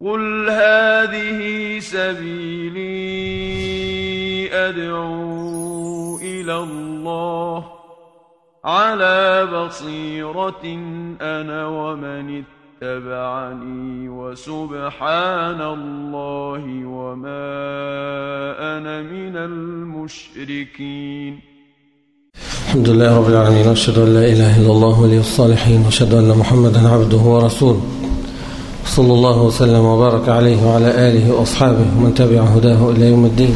قل هذه سبيلي أدعو إلى الله على بصيرة أنا ومن اتبعني وسبحان الله وما أنا من المشركين الحمد لله رب العالمين وأشهد أن لا إله إلا الله ولي الصالحين وأشهد أن محمدا عبده ورسوله. صلى الله وسلم وبارك عليه وعلى آله وأصحابه ومن تبع هداه إلى يوم الدين.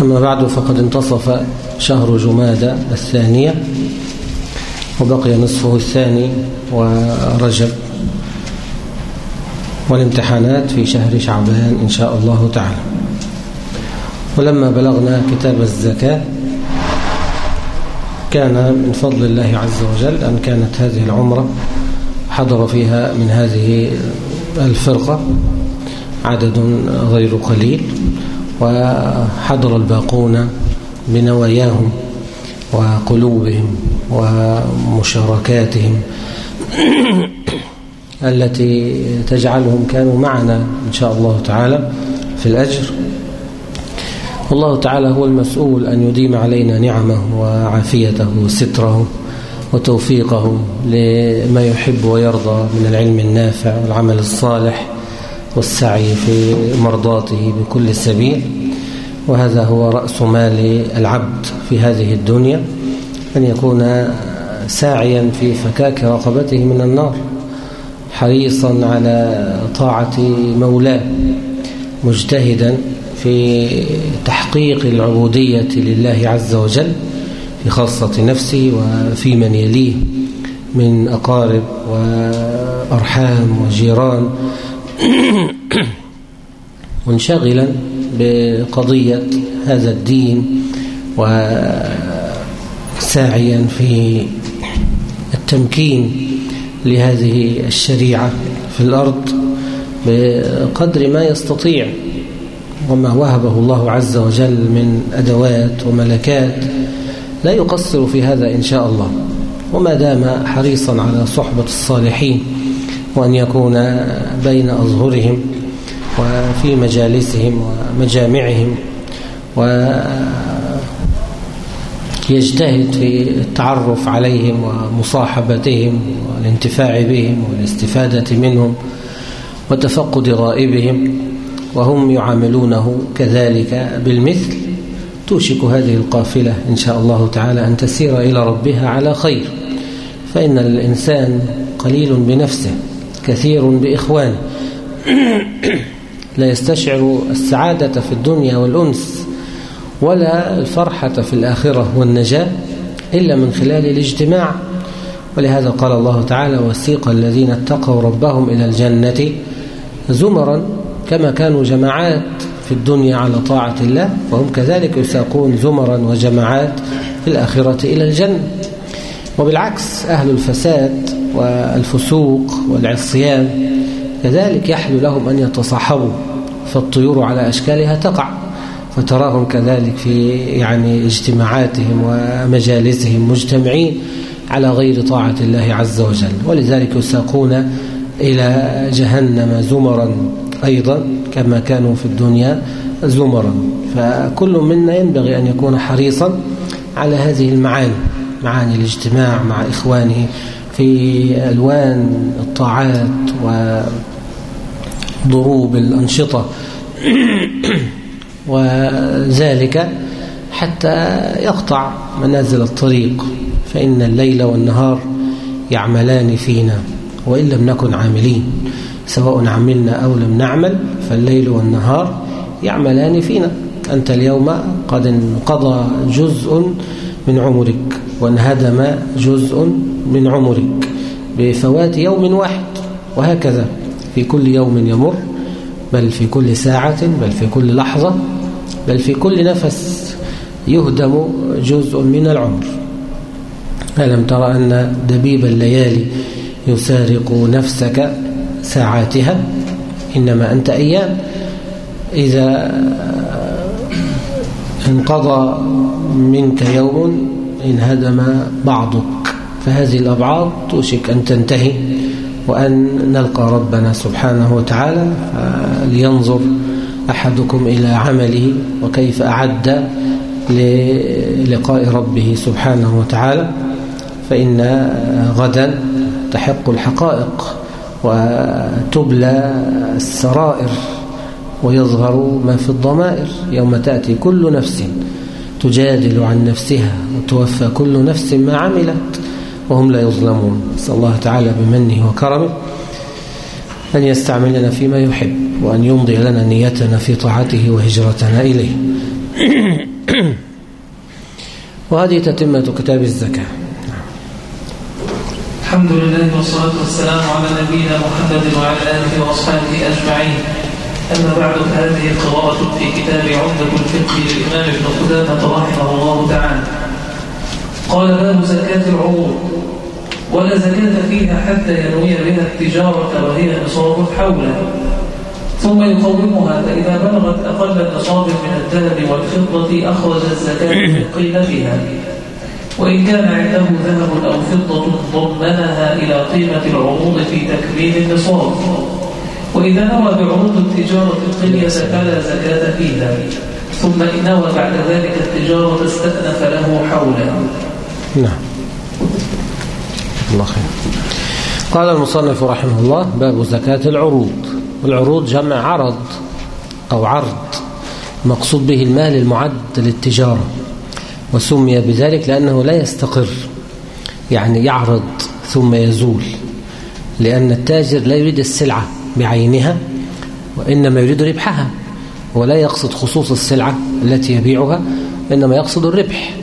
أما بعد فقد انتصف شهر جمادى الثانية وبقي نصفه الثاني ورجب والامتحانات في شهر شعبان إن شاء الله تعالى. ولما بلغنا كتاب الزكاة كان من فضل الله عز وجل أن كانت هذه العمرة حضر فيها من هذه الفرقة عدد غير قليل وحضر الباقون بنواياهم وقلوبهم ومشاركاتهم التي تجعلهم كانوا معنا إن شاء الله تعالى في الأجر. والله تعالى هو المسؤول أن يديم علينا نعمه وعافيته وستره وتوفيقه لما يحب ويرضى من العلم النافع والعمل الصالح والسعي في مرضاته بكل سبيل. وهذا هو رأس مال العبد في هذه الدنيا أن يكون ساعيا في فكاك رقبته من النار حريصا على طاعة مولاه مجتهدا في تحقيق العبودية لله عز وجل. في خاصة نفسه وفي من يليه من أقارب وأرحام وجيران. منشغلا بقضية هذا الدين وساعيا في التمكين لهذه الشريعة في الأرض بقدر ما يستطيع وما وهبه الله عز وجل من أدوات وملكات لا يقصر في هذا إن شاء الله. وما دام حريصا على صحبة الصالحين وأن يكون بين أظهرهم وفي مجالسهم ومجامعهم ويجتهد في التعرف عليهم ومصاحبتهم والانتفاع بهم والاستفادة منهم وتفقد غائبهم وهم يعاملونه كذلك بالمثل. توشك هذه القافلة إن شاء الله تعالى أن تسير إلى ربها على خير. فإن الإنسان قليل بنفسه كثير بإخوانه. لا يستشعر السعادة في الدنيا والأنس ولا الفرحة في الآخرة والنجاة إلا من خلال الاجتماع. ولهذا قال الله تعالى وسيق الذين اتقوا ربهم إلى الجنة زمرا كما كانوا جماعات في الدنيا على طاعة الله وهم كذلك يساقون زمرا وجماعات في الآخرة إلى الجنة. وبالعكس أهل الفساد والفسوق والعصيان كذلك يحلو لهم أن يتصاحبوا فالطيور على أشكالها تقع. فتراهم كذلك في يعني اجتماعاتهم ومجالسهم مجتمعين على غير طاعة الله عز وجل. ولذلك يساقون إلى جهنم زمرا أيضا كما كانوا في الدنيا زمرا. فكل منا ينبغي أن يكون حريصا على هذه المعاني معاني الاجتماع مع إخوانه في ألوان الطاعات وضروب الأنشطة. وذلك حتى يقطع منازل الطريق فإن الليل والنهار يعملان فينا وإن لم نكن عاملين. سواء عملنا أو لم نعمل فالليل والنهار يعملان فينا. أنت اليوم قد انقضى جزء من عمرك وانهدم جزء من عمرك بفوات يوم واحد وهكذا. في كل يوم يمر بل في كل ساعة بل في كل لحظة بل في كل نفس يهدم جزء من العمر. ألم ترى أن دبيب الليالي يسارق نفسك ساعاتها إنما أنت أيام. إذا انقضى منك يوم انهدم بعضك فهذه الأبعاد توشك أن تنتهي وأن نلقى ربنا سبحانه وتعالى لينظر أحدكم إلى عمله وكيف أعد للقاء ربه سبحانه وتعالى فإن غدا تحق الحقائق. وتبلى السرائر ويظهر ما في الضمائر يوم تأتي كل نفس تجادل عن نفسها وتوفى كل نفس ما عملت وهم لا يظلمون. نسأل الله تعالى بمنه وكرمه أن يستعملنا فيما يحب وأن يمضي لنا نيتنا في طاعته وهجرتنا إليه. وهذه تتمة كتاب الزكاة. الحمد لله والصلاة والسلام على نبينا محمد وعلى آله وأصحابه أجمعين. أما بعد فهذه قراءة في كتاب عمدة الفقه للإمام ابن قدامة رحمه الله تعالى. قال باب زكاة العروض ولا زكاة فيها حتى ينوي بها التجارة وهي نصاب حوله ثم يقومها فإذا بلغت أقل النصاب من الذهب والفضة أخرج الزكاة من قيمتها وإن كان عنده ذهب أو فضة ضمنها إلى قيمة العروض في تكميل النصاب. وإذا نوى بعروض التجارة القلية فلا زكاة فيها ثم إن نوى بعد ذلك التجارة استأنف له حولا نعم. الله خير. قال المصنف رحمه الله باب زكاة العروض. والعروض جمع عرض أو عرض مقصود به المال المعد للتجارة. وسمي بذلك لأنه لا يستقر يعني يعرض ثم يزول لأن التاجر لا يريد السلعة بعينها وإنما يريد ربحها ولا يقصد خصوص السلعة التي يبيعها إنما يقصد الربح.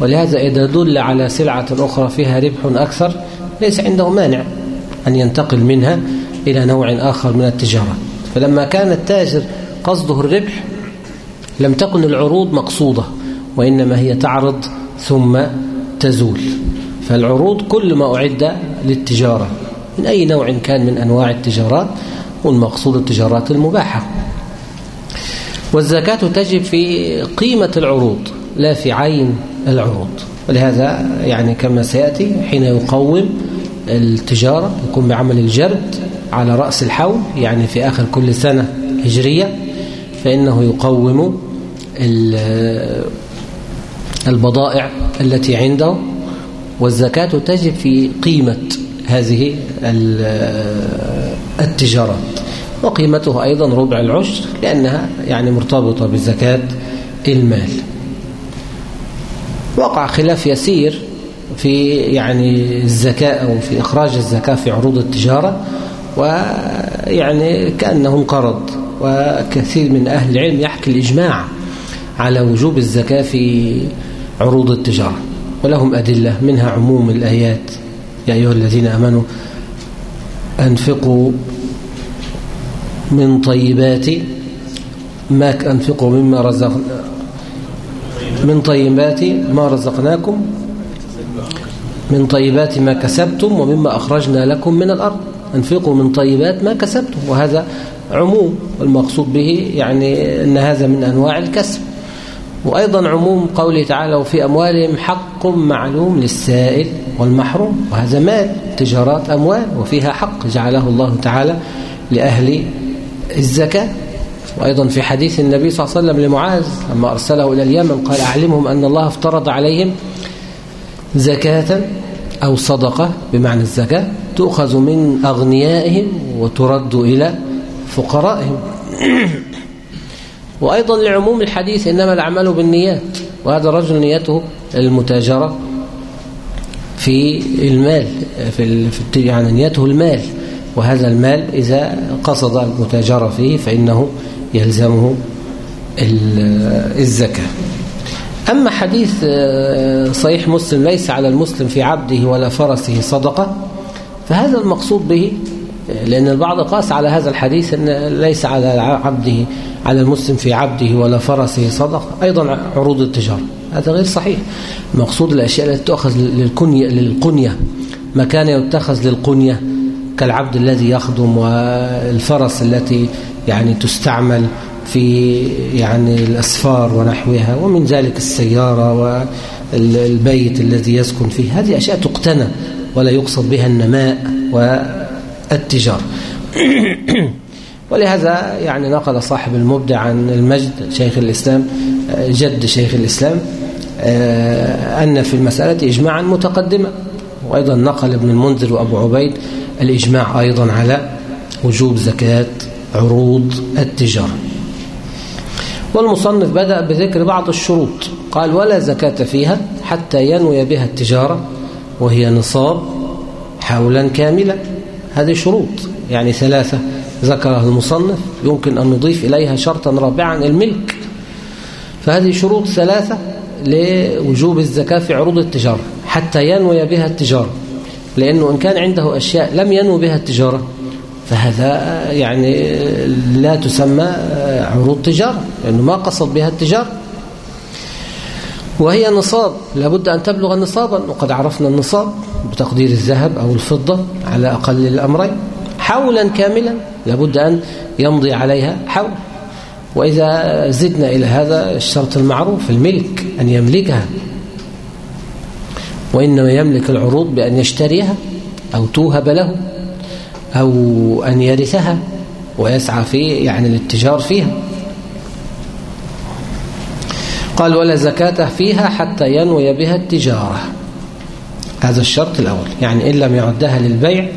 ولهذا إذا دل على سلعة أخرى فيها ربح أكثر ليس عنده مانع أن ينتقل منها إلى نوع آخر من التجارة. فلما كان التاجر قصده الربح لم تكن العروض مقصودة. وإنما هي تعرض ثم تزول. فالعروض كل ما أعد للتجارة. من أي نوع كان من أنواع التجارات؟ والمقصود التجارات المباحة. والزكاة تجب في قيمة العروض لا في عين العروض. ولهذا يعني كما سيأتي حين يقوم التجارة يقوم بعمل الجرد على رأس الحول يعني في آخر كل سنة هجرية فإنه يقوم البضائع التي عنده والزكاة تجب في قيمة هذه التجارات وقيمته أيضا ربع العشر لأنها يعني مرتبطة بزكاة المال. وقع خلاف يسير في يعني الزكاة أو في إخراج الزكاة في عروض التجارة ويعني كأنه انقرض. وكثير من أهل العلم يحكي الإجماع على وجوب الزكاة في عروض التجارة ولهم أدلة منها عموم الآيات. يا أيها الذين أمنوا أنفقوا من طيبات ما أنفقوا مما رزق من طيبات ما رزقناكم من طيبات ما كسبتم ومما أخرجنا لكم من الأرض. أنفقوا من طيبات ما كسبتم. وهذا عموم والمقصود به يعني أن هذا من أنواع الكسب. وأيضا عموم قوله تعالى وفي أموالهم حق معلوم للسائل والمحروم وهذا مال تجارات أموال وفيها حق جعله الله تعالى لأهل الزكاة. وأيضا في حديث النبي صلى الله عليه وسلم لمعاذ لما أرسله إلى اليمن قال أعلمهم أن الله افترض عليهم زكاة أو صدقة بمعنى الزكاة تؤخذ من أغنيائهم وترد إلى فقرائهم. وأيضا لعموم الحديث إنما الأعمال بالنيات وهذا الرجل نيته المتاجرة في المال في يعني نيته المال وهذا المال إذا قصد المتاجرة فيه فإنه يلزمه الزكاة. أما حديث آه، صحيح مسلم ليس على المسلم في عبده ولا فرسه صدقة فهذا المقصود به لأن البعض قاس على هذا الحديث أن ليس على عبده على المسلم في عبده ولا فرسه صدقة أيضا عروض التجارة. هذا غير صحيح. مقصود الأشياء التي تؤخذ للكنية, للقنية. ما كان يتخذ للقنية كالعبد الذي يخدم والفرس التي يعني تستعمل في يعني الأسفار ونحوها ومن ذلك السيارة والبيت الذي يسكن فيه. هذه أشياء تقتنى ولا يقصد بها النماء التجارة. ولهذا يعني نقل صاحب المبدع عن المجد شيخ الإسلام جد شيخ الإسلام أن في المسألة إجماعا متقدمة. وأيضا نقل ابن المنذر وأبو عبيد الإجماع أيضا على وجوب زكاة عروض التجارة. والمصنف بدأ بذكر بعض الشروط. قال ولا زكاة فيها حتى ينوي بها التجارة وهي نصاب حولا كاملا. هذه شروط. يعني ثلاثة. ذكرها المصنف. يمكن أن نضيف إليها شرطا رابعا. الملك. فهذه شروط ثلاثة لوجوب الزكاة في عروض التجارة. حتى ينوي بها التجارة. لأنه إن كان عنده أشياء لم ينوي بها التجارة فهذا يعني لا تسمى عروض تجارة. لأنه ما قصد بها التجارة. وهي نصاب. لابد أن تبلغ نصابا. وقد عرفنا النصاب بتقدير الذهب أو الفضة على أقل الأمرين. حولا كاملا. لابد أن يمضي عليها حول. وإذا زدنا إلى هذا الشرط المعروف الملك أن يملكها. وإنما يملك العروض بأن يشتريها أو توهب له أو أن يرثها ويسعى في يعني الاتجار فيها. قال ولا زكاة فيها حتى ينوي بها التجارة. هذا الشرط الأول. يعني إن لم يعدها للبيع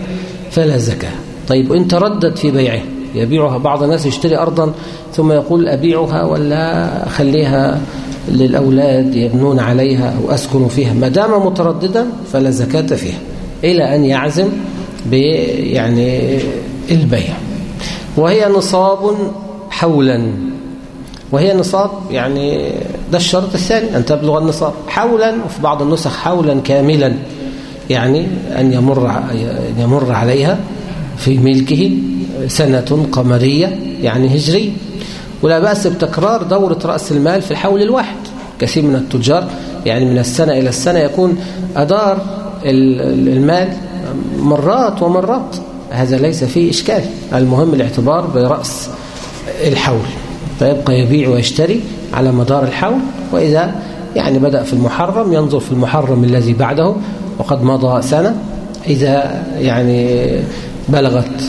فلا زكاة. طيب وإن تردد في بيعه يبيعها بعض الناس يشتري أرضا ثم يقول أبيعها ولا أخليها للأولاد يبنون عليها أو أسكن فيها. ما دام مترددا فلا زكاة فيها إلى أن يعزم يعني البيع. وهي نصاب حولا. وهي نصاب يعني ده الشرط الثاني أن تبلغ النصاب. حولا وفي بعض النسخ حولا كاملا يعني أن يمر, أن يمر عليها في ملكه سنة قمرية يعني هجرية. ولا بأس بتكرار دورة رأس المال في الحول الواحد كثير من التجار يعني من السنة إلى السنة يكون أدار المال مرات ومرات. هذا ليس فيه إشكال. المهم الاعتبار برأس الحول. فيبقى يبيع ويشتري على مدار الحول وإذا يعني بدأ في المحرم ينظر في المحرم الذي بعده وقد مضى سنة. إذا يعني بلغت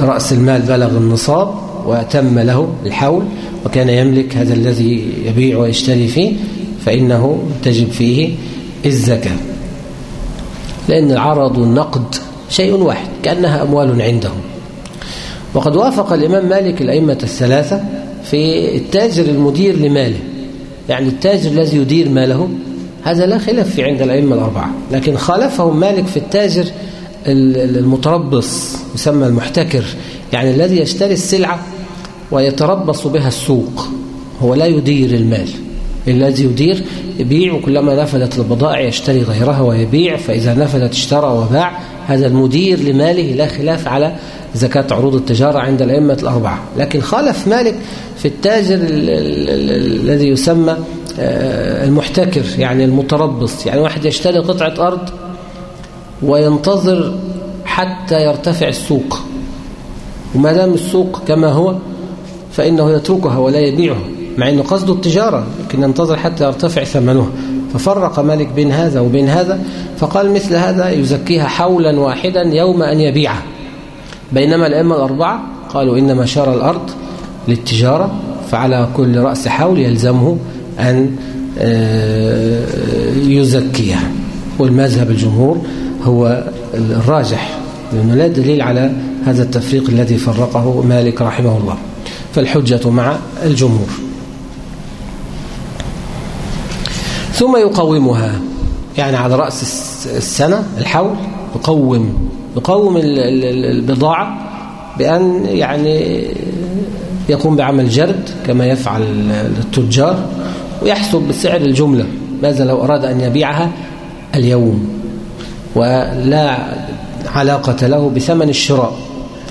رأس المال بلغ النصاب وتم له الحول وكان يملك هذا الذي يبيع ويشتري فيه فإنه تجب فيه الزكاة. لأن العرض والنقد شيء واحد كأنها أموال عندهم. وقد وافق الإمام مالك الأئمة الثلاثة في التاجر المدير لماله. يعني التاجر الذي يدير ماله هذا لا خلاف في عند الأئمة الأربعة. لكن خالفهم مالك في التاجر المتربص يسمى المحتكر يعني الذي يشتري السلعة ويتربص بها السوق. هو لا يدير المال. الذي يدير يبيع وكلما نفذت البضائع يشتري غيرها ويبيع فإذا نفذت اشترى وباع. هذا المدير لماله لا خلاف على زكاة عروض التجارة عند الأئمة الأربعة. لكن خالف مالك في التاجر الذي يسمى آه، المحتكر يعني المتربص. يعني واحد يشتري قطعة أرض وينتظر حتى يرتفع السوق. وما دام السوق كما هو فإنه يتركها ولا يبيعها مع أنه قصده التجارة لكن ينتظر حتى يرتفع ثمنها ففرق مالك بين هذا وبين هذا فقال مثل هذا يزكيها حولا واحدا يوم أن يبيعها بينما الأئمة الأربعة قالوا إنما شرى الأرض للتجارة فعلى كل رأس حول يلزمه أن آه، يزكيها. والمذهب الجمهور هو الراجح لأنه لا دليل على هذا التفريق الذي فرقه مالك رحمه الله. فالحجة مع الجمهور. ثم يقومها يعني على رأس السنة الحول يقوم يقوم البضاعة بأن يعني يقوم بعمل جرد كما يفعل التجار ويحسب بسعر الجملة ماذا لو أراد أن يبيعها اليوم ولا علاقة له بثمن الشراء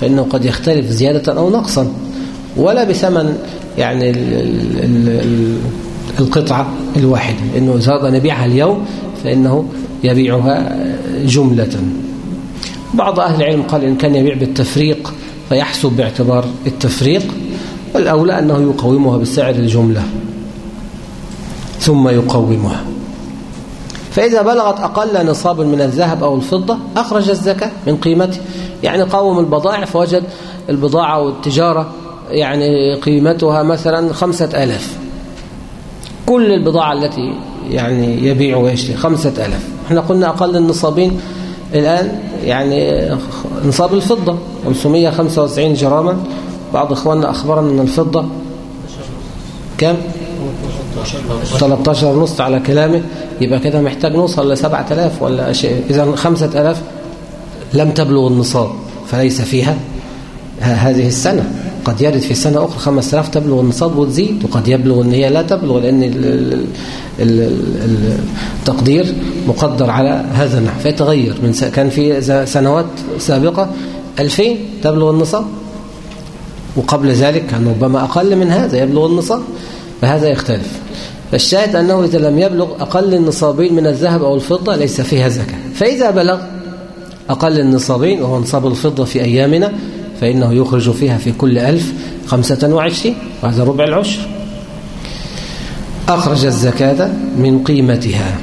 فإنه قد يختلف زيادة أو نقصا ولا بثمن يعني القطعة الواحدة إنه إذا أراد أن يبيعها اليوم فإنه يبيعها جملة. بعض أهل العلم قال إن كان يبيع بالتفريق فيحسب باعتبار التفريق والأولى أنه يقومها بسعر الجملة. ثم يقومها. فإذا بلغت أقل نصاب من الذهب أو الفضة أخرج الزكاة من قيمته. يعني قوم البضائع فوجد البضاعة والتجارة يعني قيمتها مثلا خمسة ألاف. كل البضاعة التي يعني يبيع ويشتري خمسة ألاف. إحنا قلنا أقل النصابين الآن يعني نصاب الفضة 595 جراما. بعض إخواننا أخبرنا أن الفضة كم؟ 13 ونص على كلامه. يبقى كده محتاج نوصل ل 7000 ولا شيء. إذا 5000 لم تبلغ النصاب فليس فيها. هذه السنة. قد يرد في سنة أخرى 5000 تبلغ النصاب وتزيد وقد يبلغ أن هي لا تبلغ لأن التقدير مقدر على هذا النحو. فيتغير. من كان في سنوات سابقة 2000 تبلغ النصاب وقبل ذلك كان ربما أقل من هذا يبلغ النصاب فهذا يختلف. فالشاهد أنه إذا لم يبلغ أقل النصابين من الذهب أو الفضة ليس فيها زكاة. فإذا بلغ أقل النصابين وهو نصاب الفضة في أيامنا فإنه يخرج فيها في كل ألف خمسة وعشرين وهذا ربع العشر. أخرج الزكاة من قيمتها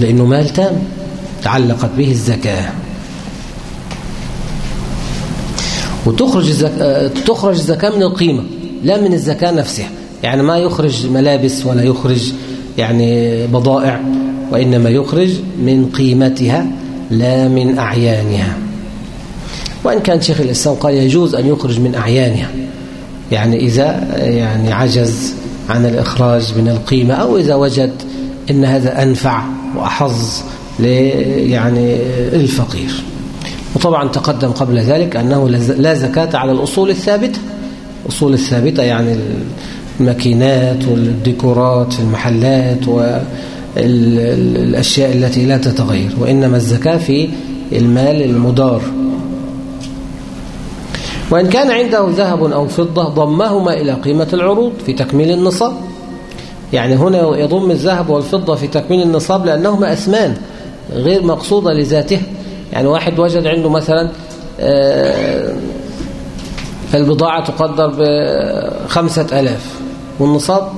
لأنه مال تام تعلقت به الزكاة. وتخرج الزكاة تخرج الزكاة من القيمة لا من الزكاة نفسها. يعني ما يخرج ملابس ولا يخرج يعني بضائع وإنما يخرج من قيمتها لا من أعيانها. وإن كان شيخ الإسلام قال يجوز أن يخرج من أعيانها يعني إذا يعني عجز عن الإخراج من القيمة أو إذا وجد أن هذا أنفع وأحظ يعني الفقير. وطبعا تقدم قبل ذلك أنه لا زكاة على الأصول الثابتة. الأصول الثابتة يعني الماكينات والديكورات في المحلات والأشياء التي لا تتغير وإنما الزكاة في المال المدار. وإن كان عنده ذهب أو فضة ضمهما إلى قيمة العروض في تكميل النصاب. يعني هنا يضم الذهب والفضة في تكميل النصاب لأنهما أثمان غير مقصودة لذاته. يعني واحد وجد عنده مثلا آه، البضاعة تقدر بخمسة ألاف والنصاب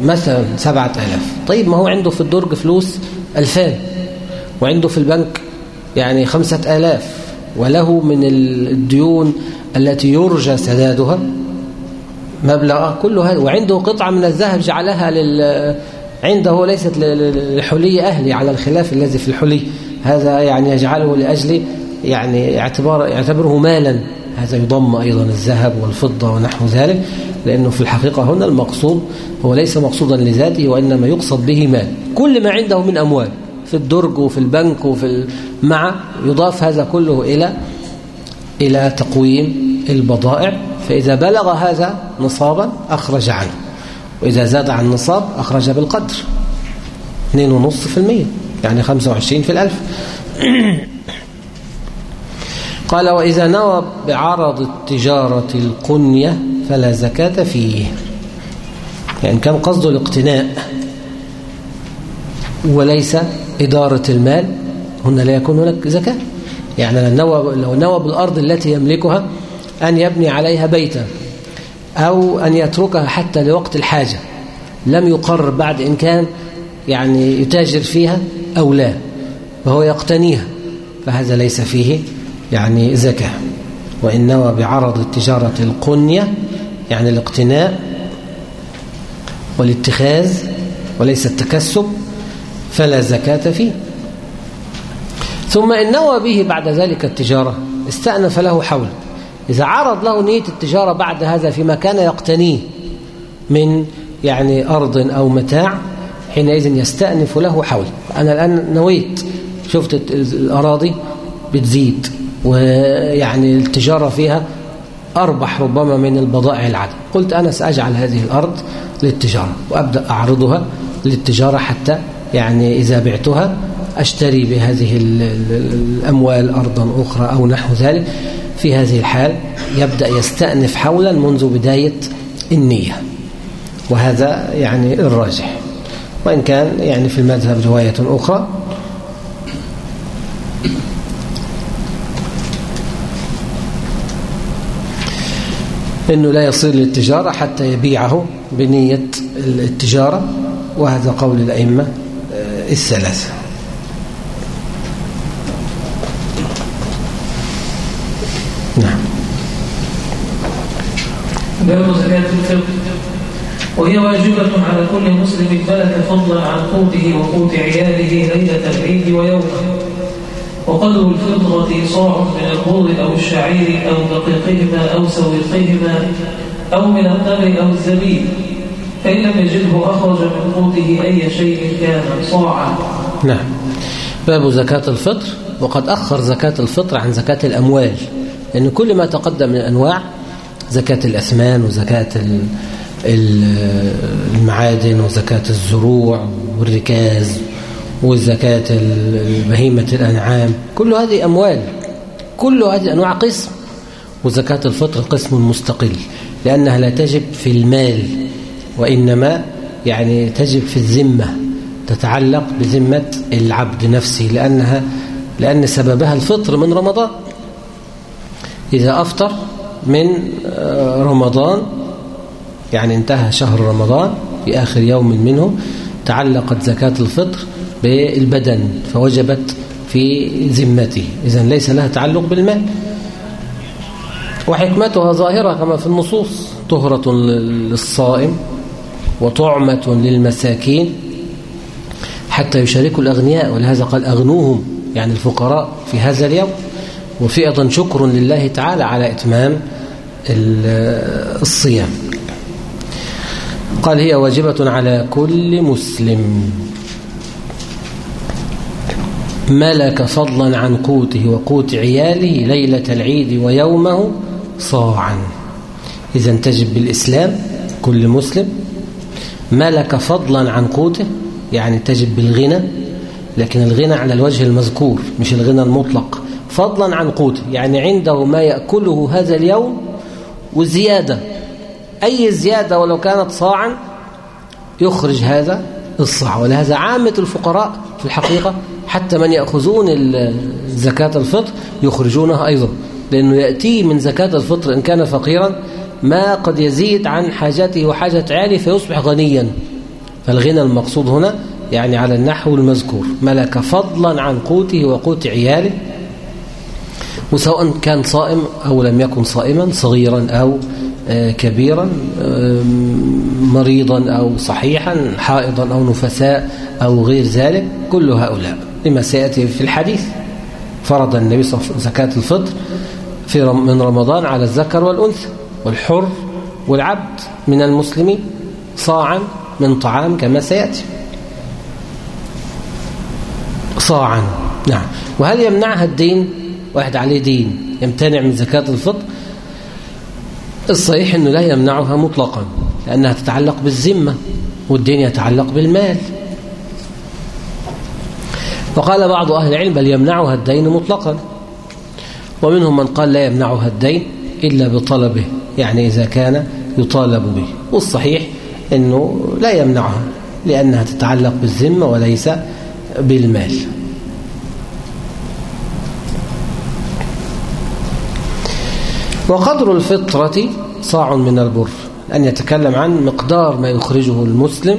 مثلا سبعة ألاف. طيب ما هو عنده في الدرج فلوس ألفان وعنده في البنك يعني خمسة آلاف وله من الديون التي يرجى سدادها مبلغ كل هذا وعنده قطعة من الذهب جعلها لل عنده ليست للحلي أهلي على الخلاف الذي في الحلي. هذا يعني يجعله لأجل يعني اعتبار يعتبره مالا. هذا يضم أيضا الذهب والفضة ونحو ذلك لأنه في الحقيقة هنا المقصود هو ليس مقصودا لذاته وإنما يقصد به مال. كل ما عنده من أموال في الدرج وفي البنك وفي مع يضاف هذا كله إلى إلى تقويم البضائع. فإذا بلغ هذا نصابا أخرج عنه وإذا زاد عن نصاب أخرج بالقدر 2.5% يعني 25 في الألف. قال وإذا نوى بعرض التجارة القنية فلا زكاة فيه. يعني كان قصده الاقتناء؟ وليس إدارة المال هنا لا يكون هناك زكاة. يعني لو نوى بالأرض التي يملكها أن يبني عليها بيتا أو أن يتركها حتى لوقت الحاجة لم يقرر بعد إن كان يعني يتاجر فيها أو لا فهو يقتنيها فهذا ليس فيه يعني زكاة. وإن نوى بعرض التجارة القنية يعني الاقتناء والاتخاذ وليس التكسب فلا زكاة فيه. ثم إن نوى به بعد ذلك التجارة استأنف له حول إذا عرض له نية التجارة بعد هذا فيما كان يقتنيه من يعني أرض أو متاع حينئذ يستأنف له حول. أنا الآن نويت شفت الأراضي بتزيد ويعني التجارة فيها أربح ربما من البضائع العدم. قلت أنا سأجعل هذه الأرض للتجارة وأبدأ أعرضها للتجارة حتى يعني إذا بعتها أشتري بهذه الأموال أرضا أخرى أو نحو ذلك. في هذه الحال يبدأ يستأنف حولا منذ بداية النية وهذا يعني الراجح. وإن كان يعني في المذهب رواية أخرى. أنه لا يصير للتجارة حتى يبيعه بنية التجارة وهذا قول الأئمة آه، الثلاثة نعم. وهي واجبة على كل مسلم ملك فضلا عن قوته وقوت عياله ليلة العيد ويومه. وقدر الفطرة صاع من البر أو الشعير أو دقيقهما أو سويقهما أو من التمر أو الزبيب. فإن لم يجده أخرج من قوته أي شيء كان صاعا. نعم. باب زكاة الفطر. وقد أخر زكاة الفطر عن زكاة الأموال. لأن كل ما تقدم من أنواع زكاة الأثمان وزكاة المعادن وزكاة الزروع والركاز وزكاة بهيمة الأنعام. كل هذه أموال. كل هذه أنواع قسم. وزكاة الفطر قسم مستقل لأنها لا تجب في المال وإنما يعني تجب في الذمة تتعلق بذمة العبد نفسه لأنها لأن سببها الفطر من رمضان. إذا أفطر من آه، رمضان يعني انتهى شهر رمضان في آخر يوم منه تعلقت زكاة الفطر بالبدن فوجبت في ذمته. إذا ليس لها تعلق بالمال. وحكمتها ظاهرة كما في النصوص طهرة للصائم وطعمة للمساكين حتى يشاركوا الأغنياء ولهذا قال أغنوهم يعني الفقراء في هذا اليوم. وفي أيضا شكر لله تعالى على إتمام الصيام. قال هي واجبة على كل مسلم. ملك فضلا عن قوته وقوت عياله ليلة العيد ويومه صاعا. إذا تجب بالإسلام كل مسلم ملك فضلا عن قوته يعني تجب بالغنى لكن الغنى على الوجه المذكور مش الغنى المطلق. فضلا عن قوته يعني عنده ما يأكله هذا اليوم وزيادة. أي زيادة ولو كانت صاعا يخرج هذا الصاع ولهذا عامة الفقراء في الحقيقة حتى من يأخذون زكاة الفطر يخرجونها أيضا لأنه يأتي من زكاة الفطر إن كان فقيرا ما قد يزيد عن حاجته وحاجة عالي فيصبح غنيا. فالغنى المقصود هنا يعني على النحو المذكور ملك فضلا عن قوته وقوت عياله. وسواء كان صائم أو لم يكن صائما صغيرا أو آه، كبيرا مريضا أو صحيحا حائضا أو نفساء أو غير ذلك كل هؤلاء. لما سيأتي في الحديث فرض النبي صلى الله عليه وسلم زكاة الفطر في من رمضان على الذكر والأنثى والحر والعبد من المسلمين صاعا من طعام كما سيأتي. صاعا نعم. وهل يمنعها الدين؟ واحد عليه دين يمتنع من زكاة الفطر الصحيح أنه لا يمنعها مطلقا لأنها تتعلق بالذمة والدين يتعلق بالمال. وقال بعض أهل العلم بل يمنعها الدين مطلقا ومنهم من قال لا يمنعها الدين إلا بطلبه يعني إذا كان يطالب به. والصحيح أنه لا يمنعها لأنها تتعلق بالذمة وليس بالمال. وقدر الفطرة صاع من البر أن يتكلم عن مقدار ما يخرجه المسلم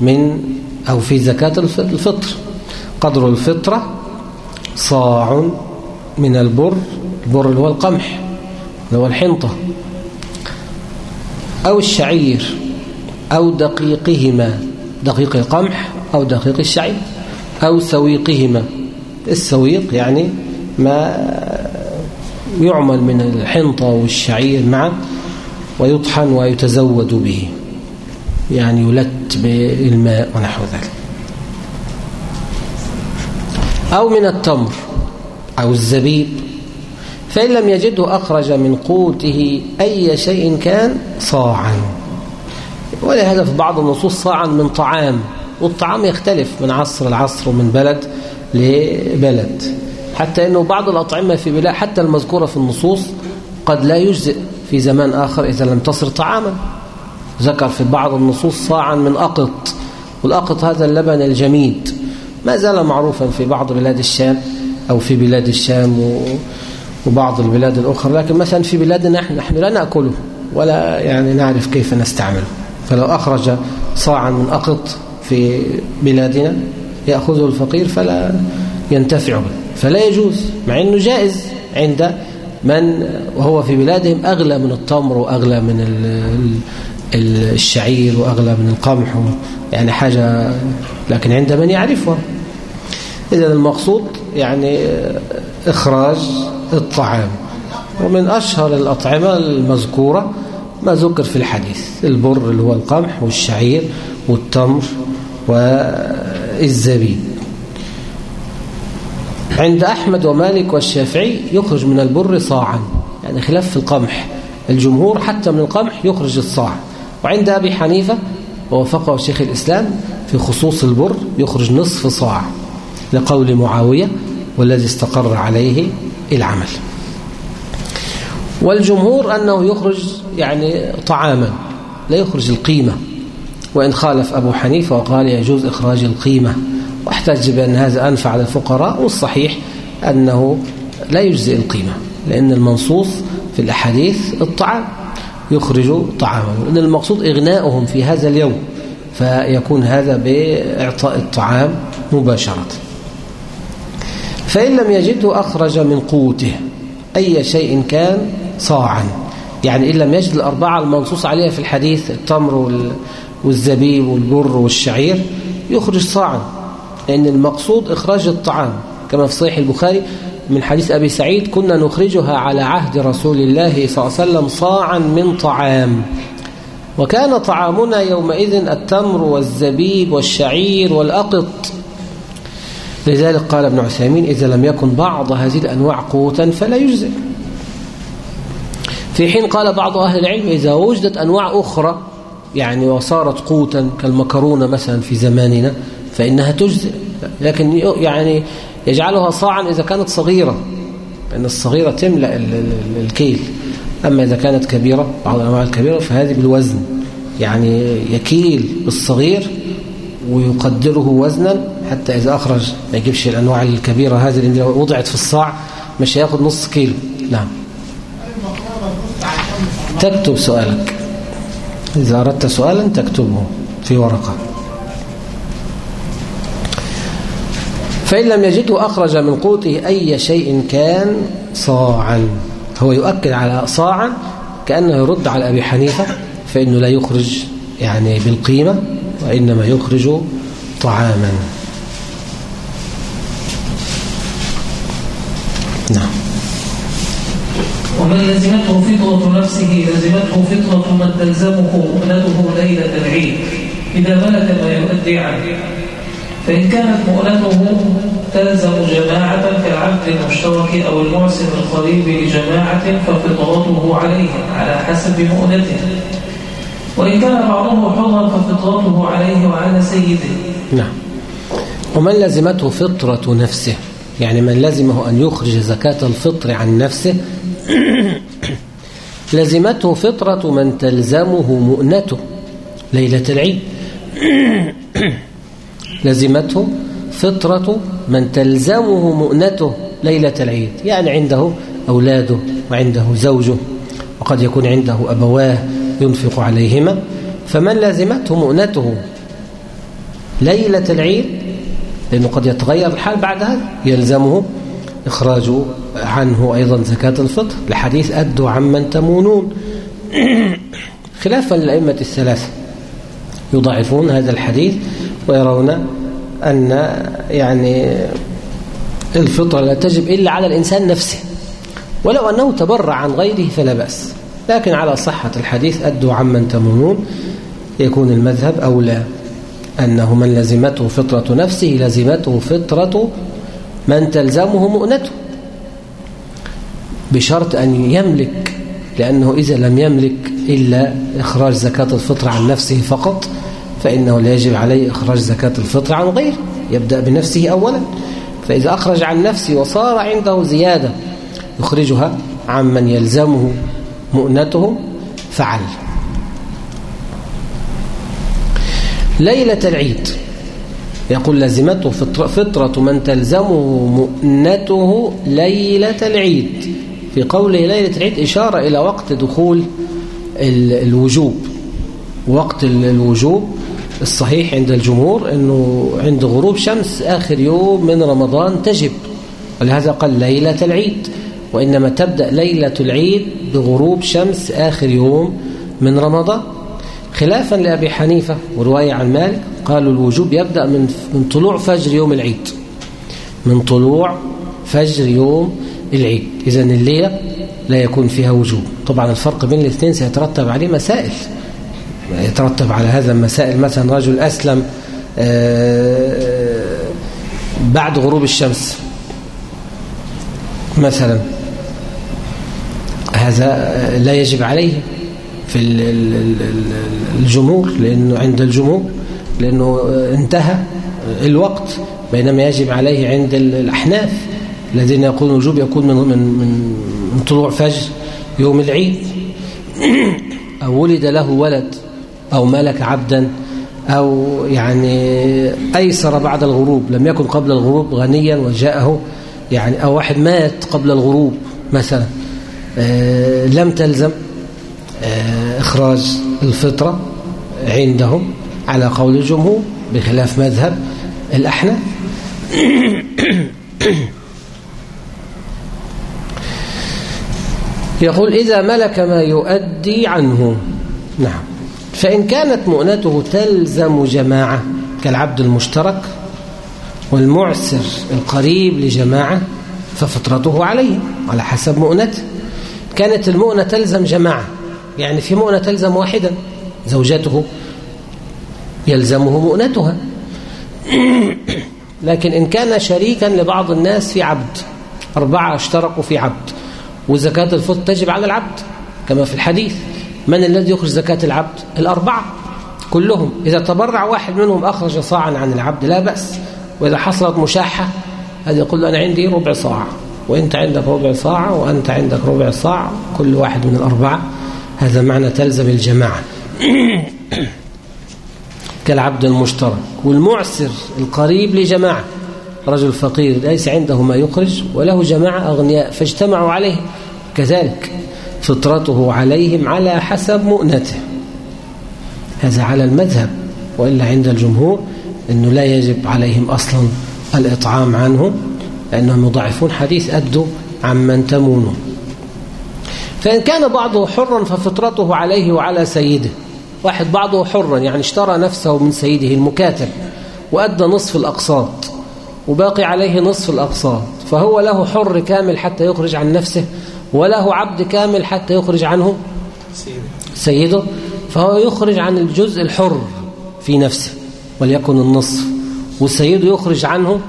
من أو في زكاة الفطر. قدر الفطرة صاع من البر البر اللي هو القمح اللي هو الحنطة أو الشعير أو دقيقهما دقيق القمح أو دقيق الشعير أو سويقهما. السويق يعني ما يعمل من الحنطة والشعير معا ويطحن ويتزود به يعني يلت بالماء ونحو ذلك. أو من التمر أو الزبيب فإن لم يجده أخرج من قوته أي شيء كان صاعا. ولهذا في بعض النصوص صاعا من طعام والطعام يختلف من عصر لعصر ومن بلد لبلد. حتى أنه بعض الأطعمة في بلاد حتى المذكورة في النصوص قد لا يجزئ في زمان آخر إذا لم تصر طعاما. ذكر في بعض النصوص صاعا من أقط والأقط هذا اللبن الجميد. ما زال معروفا في بعض بلاد الشام أو في بلاد الشام وبعض البلاد الأخرى لكن مثلا في بلادنا نحن, نحن لا نأكله ولا يعني نعرف كيف نستعمله. فلو أخرج صاعا من أقط في بلادنا يأخذه الفقير فلا ينتفع به. فلا يجوز مع أنه جائز عند من وهو في بلادهم أغلى من التمر وأغلى من الشعير وأغلى من القمح يعني حاجة لكن عند من يعرفها. إذا المقصود يعني إخراج الطعام ومن أشهر الأطعمة المذكورة ما ذكر في الحديث البر اللي هو القمح والشعير والتمر والزبيب. عند أحمد ومالك والشافعي يخرج من البر صاعا. يعني خلاف في القمح. الجمهور حتى من القمح يخرج الصاع. وعند أبي حنيفة ووفقه شيخ الإسلام في خصوص البر يخرج نصف صاع. لقول معاوية والذي استقر عليه العمل. والجمهور أنه يخرج يعني طعاما لا يخرج القيمة. وإن خالف أبو حنيفة وقال يجوز إخراج القيمة. واحتج بأن هذا أنفع للفقراء والصحيح أنه لا يجزئ القيمة لأن المنصوص في الأحاديث الطعام يخرج طعاما لأن المقصود إغناؤهم في هذا اليوم فيكون هذا بإعطاء الطعام مباشرة. فإن لم يجده أخرج من قوته أي شيء كان صاعا يعني إن لم يجد الأربعة المنصوص عليها في الحديث التمر والزبيب والبر والشعير يخرج صاعا. لأن المقصود إخراج الطعام. كما في صحيح البخاري من حديث أبي سعيد كنا نخرجها على عهد رسول الله صلى الله عليه وسلم صاعا من طعام. وكان طعامنا يومئذ التمر والزبيب والشعير والأقط. لذلك قال ابن عثيمين إذا لم يكن بعض هذه الأنواع قوتا فلا يجزئ. في حين قال بعض أهل العلم إذا وجدت أنواع أخرى يعني وصارت قوتا كالمكرونة مثلا في زماننا فإنها تجزئ. لكن يعني يجعلها صاعا إذا كانت صغيرة. لأن الصغيرة تملأ الكيل. أما إذا كانت كبيرة بعض الأنواع الكبيرة فهذه بالوزن. يعني يكيل الصغير ويقدره وزنا حتى إذا أخرج. ما يجيبش الأنواع الكبيرة هذه اللي وضعت في الصاع مش هياخد نص كيلو. نعم. تكتب سؤالك. إذا أردت سؤالا تكتبه في ورقة. فإن لم يجده أخرج من قوته أي شيء كان صاعا. هو يؤكد على صاعا كأنه يرد على أبي حنيفة فإنه لا يخرج يعني بالقيمة وإنما يخرج طعاما. نعم. ومن لزمته فطرة نفسه لزمته فطرة من تلزمه مؤنته ليلة العيد. إذا ملك ما يؤدي عنه فإن كانت مؤنته تلزم جماعة كالعبد المشترك أو المعسر القريب لجماعة ففطرته عليه على حسب مؤنته. وإن كان بعضه حرا ففطرته عليه وعلى سيده. نعم. ومن لزمته فطرة نفسه؟ يعني من لزمه أن يخرج زكاة الفطر عن نفسه؟ لزمته فطرة من تلزمه مؤنته ليلة العيد. لزمته فطرة من تلزمه مؤنته ليلة العيد يعني عنده أولاده وعنده زوجه وقد يكون عنده أبواه ينفق عليهما فمن لازمته مؤنته ليلة العيد لأنه قد يتغير الحال بعد هذا يلزمه إخراج عنه أيضا زكاة الفطر لحديث أدوا عمن تمونون. خلافا للأئمة الثلاثة يضعفون هذا الحديث ويرون أن يعني الفطرة لا تجب إلا على الإنسان نفسه. ولو أنه تبرع عن غيره فلا بأس. لكن على صحة الحديث أدوا عمن تمونون يكون المذهب أولى أنه من لزمته فطرة نفسه لزمته فطرة من تلزمه مؤنته. بشرط أن يملك لأنه إذا لم يملك إلا إخراج زكاة الفطر عن نفسه فقط. فإنه لا يجب عليه إخراج زكاة الفطر عن غيره يبدأ بنفسه أولا. فإذا أخرج عن نفسه وصار عنده زيادة يخرجها عمن يلزمه مؤنته فعل. ليلة العيد يقول لزمته فطرة من تلزمه مؤنته ليلة العيد. في قوله ليلة العيد إشارة إلى وقت دخول الوجوب وقت الوجوب الصحيح عند الجمهور أنه عند غروب شمس آخر يوم من رمضان تجب ولهذا قال ليلة العيد وإنما تبدأ ليلة العيد بغروب شمس آخر يوم من رمضان. خلافا لأبي حنيفة ورواية عن مالك قالوا الوجوب يبدأ من من طلوع فجر يوم العيد. من طلوع فجر يوم العيد. إذا الليلة لا يكون فيها وجوب. طبعا الفرق بين الاثنين سيترتب عليه مسائل. يترتب على هذا المسائل. مثلا رجل أسلم بعد غروب الشمس. مثلا هذا لا يجب عليه في الجمهور لأنه عند الجمهور لأنه انتهى الوقت. بينما يجب عليه عند الأحناف الذين يقولون الوجوب يكون من, من, من, من طلوع فجر يوم العيد. أو ولد له ولد. أو ملك عبدا أو يعني أيسر بعد الغروب لم يكن قبل الغروب غنيا وجاءه يعني أو واحد مات قبل الغروب مثلا. آه لم تلزم آه إخراج الفطرة عندهم على قول الجمهور بخلاف مذهب الأحناف. يقول إذا ملك ما يؤدي عنه. نعم. فإن كانت مؤنته تلزم جماعة كالعبد المشترك والمعسر القريب لجماعة ففطرته عليه على حسب مؤنته. كانت المؤنة تلزم جماعة يعني في مؤنة تلزم واحدا زوجته يلزمه مؤنتها. لكن إن كان شريكا لبعض الناس في عبد أربعة اشتركوا في عبد وزكاة الفطر تجب على العبد كما في الحديث. من الذي يخرج زكاة العبد؟ الأربعة كلهم. إذا تبرع واحد منهم أخرج صاعا عن العبد لا بأس. وإذا حصلت مشاحة هذا يقول أنا عندي ربع صاع. وأنت عندك ربع صاع وأنت عندك ربع صاع كل واحد من الأربعة. هذا معنى تلزم الجماعة. كالعبد المشترك والمعسر القريب لجماعة. رجل فقير ليس عنده ما يخرج وله جماعة أغنياء فاجتمعوا عليه. كذلك فطرته عليهم على حسب مؤنته. هذا على المذهب وإلا عند الجمهور أنه لا يجب عليهم أصلا الإطعام عنه لأنهم يضعفون حديث أدوا عمن تمونه فإن كان بعضه حرا ففطرته عليه وعلى سيده. واحد بعضه حرا يعني اشترى نفسه من سيده المكاتب وأدى نصف الأقساط وباقي عليه نصف الأقساط فهو له حر كامل حتى يخرج عن نفسه وله عبد كامل حتى يخرج عنه سيده فهو يخرج عن الجزء الحر في نفسه وليكن النصف والسيد يخرج عنه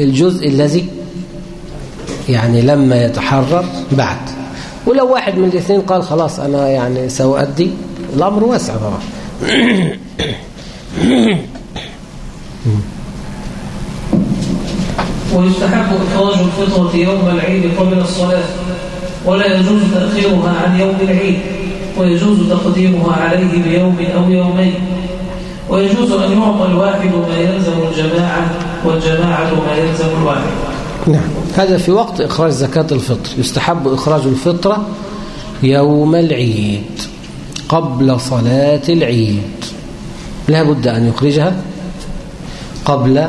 الجزء الذي يعني لما يتحرر بعد. ولو واحد من الاثنين قال خلاص أنا يعني سأؤدي الأمر واسع طبعا ويستحب إخراج الفطرة يوم العيد قبل الصلاة. ولا يجوز تأخيرها عن يوم العيد ويجوز تقديمها عليه بيوم أو يومين. ويجوز أن يعطى الواحد ما يلزم الجماعة والجماعة ما يلزم الواحد. نعم. هذا في وقت إخراج زكاة الفطر. يستحب إخراج الفطرة يوم العيد قبل صلاة العيد. لا بد أن يخرجها قبل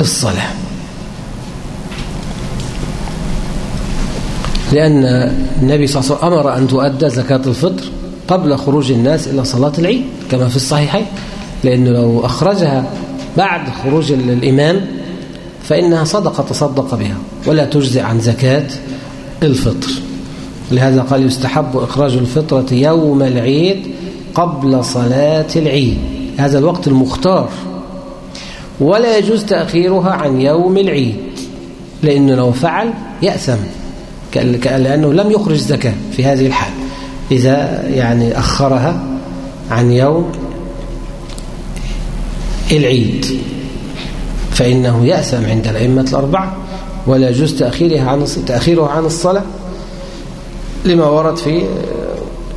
الصلاة. لأن النبي صلى الله عليه وسلم أمر أن تؤدى زكاة الفطر قبل خروج الناس إلى صلاة العيد كما في الصحيحين لأنه لو أخرجها بعد خروج الإمام فإنها صدقة تصدق بها ولا تجزئ عن زكاة الفطر. لهذا قال يستحب إخراج الفطرة يوم العيد قبل صلاة العيد. هذا الوقت المختار. ولا يجوز تأخيرها عن يوم العيد لأنه لو فعل يأثم. لأنه لم يخرج زكاة في هذه الحال. إذا يعني أخرها عن يوم العيد فإنه يأثم عند الأئمة الأربعة ولا يجوز تأخيرها عن تأخيرها عن الصلاة لما ورد في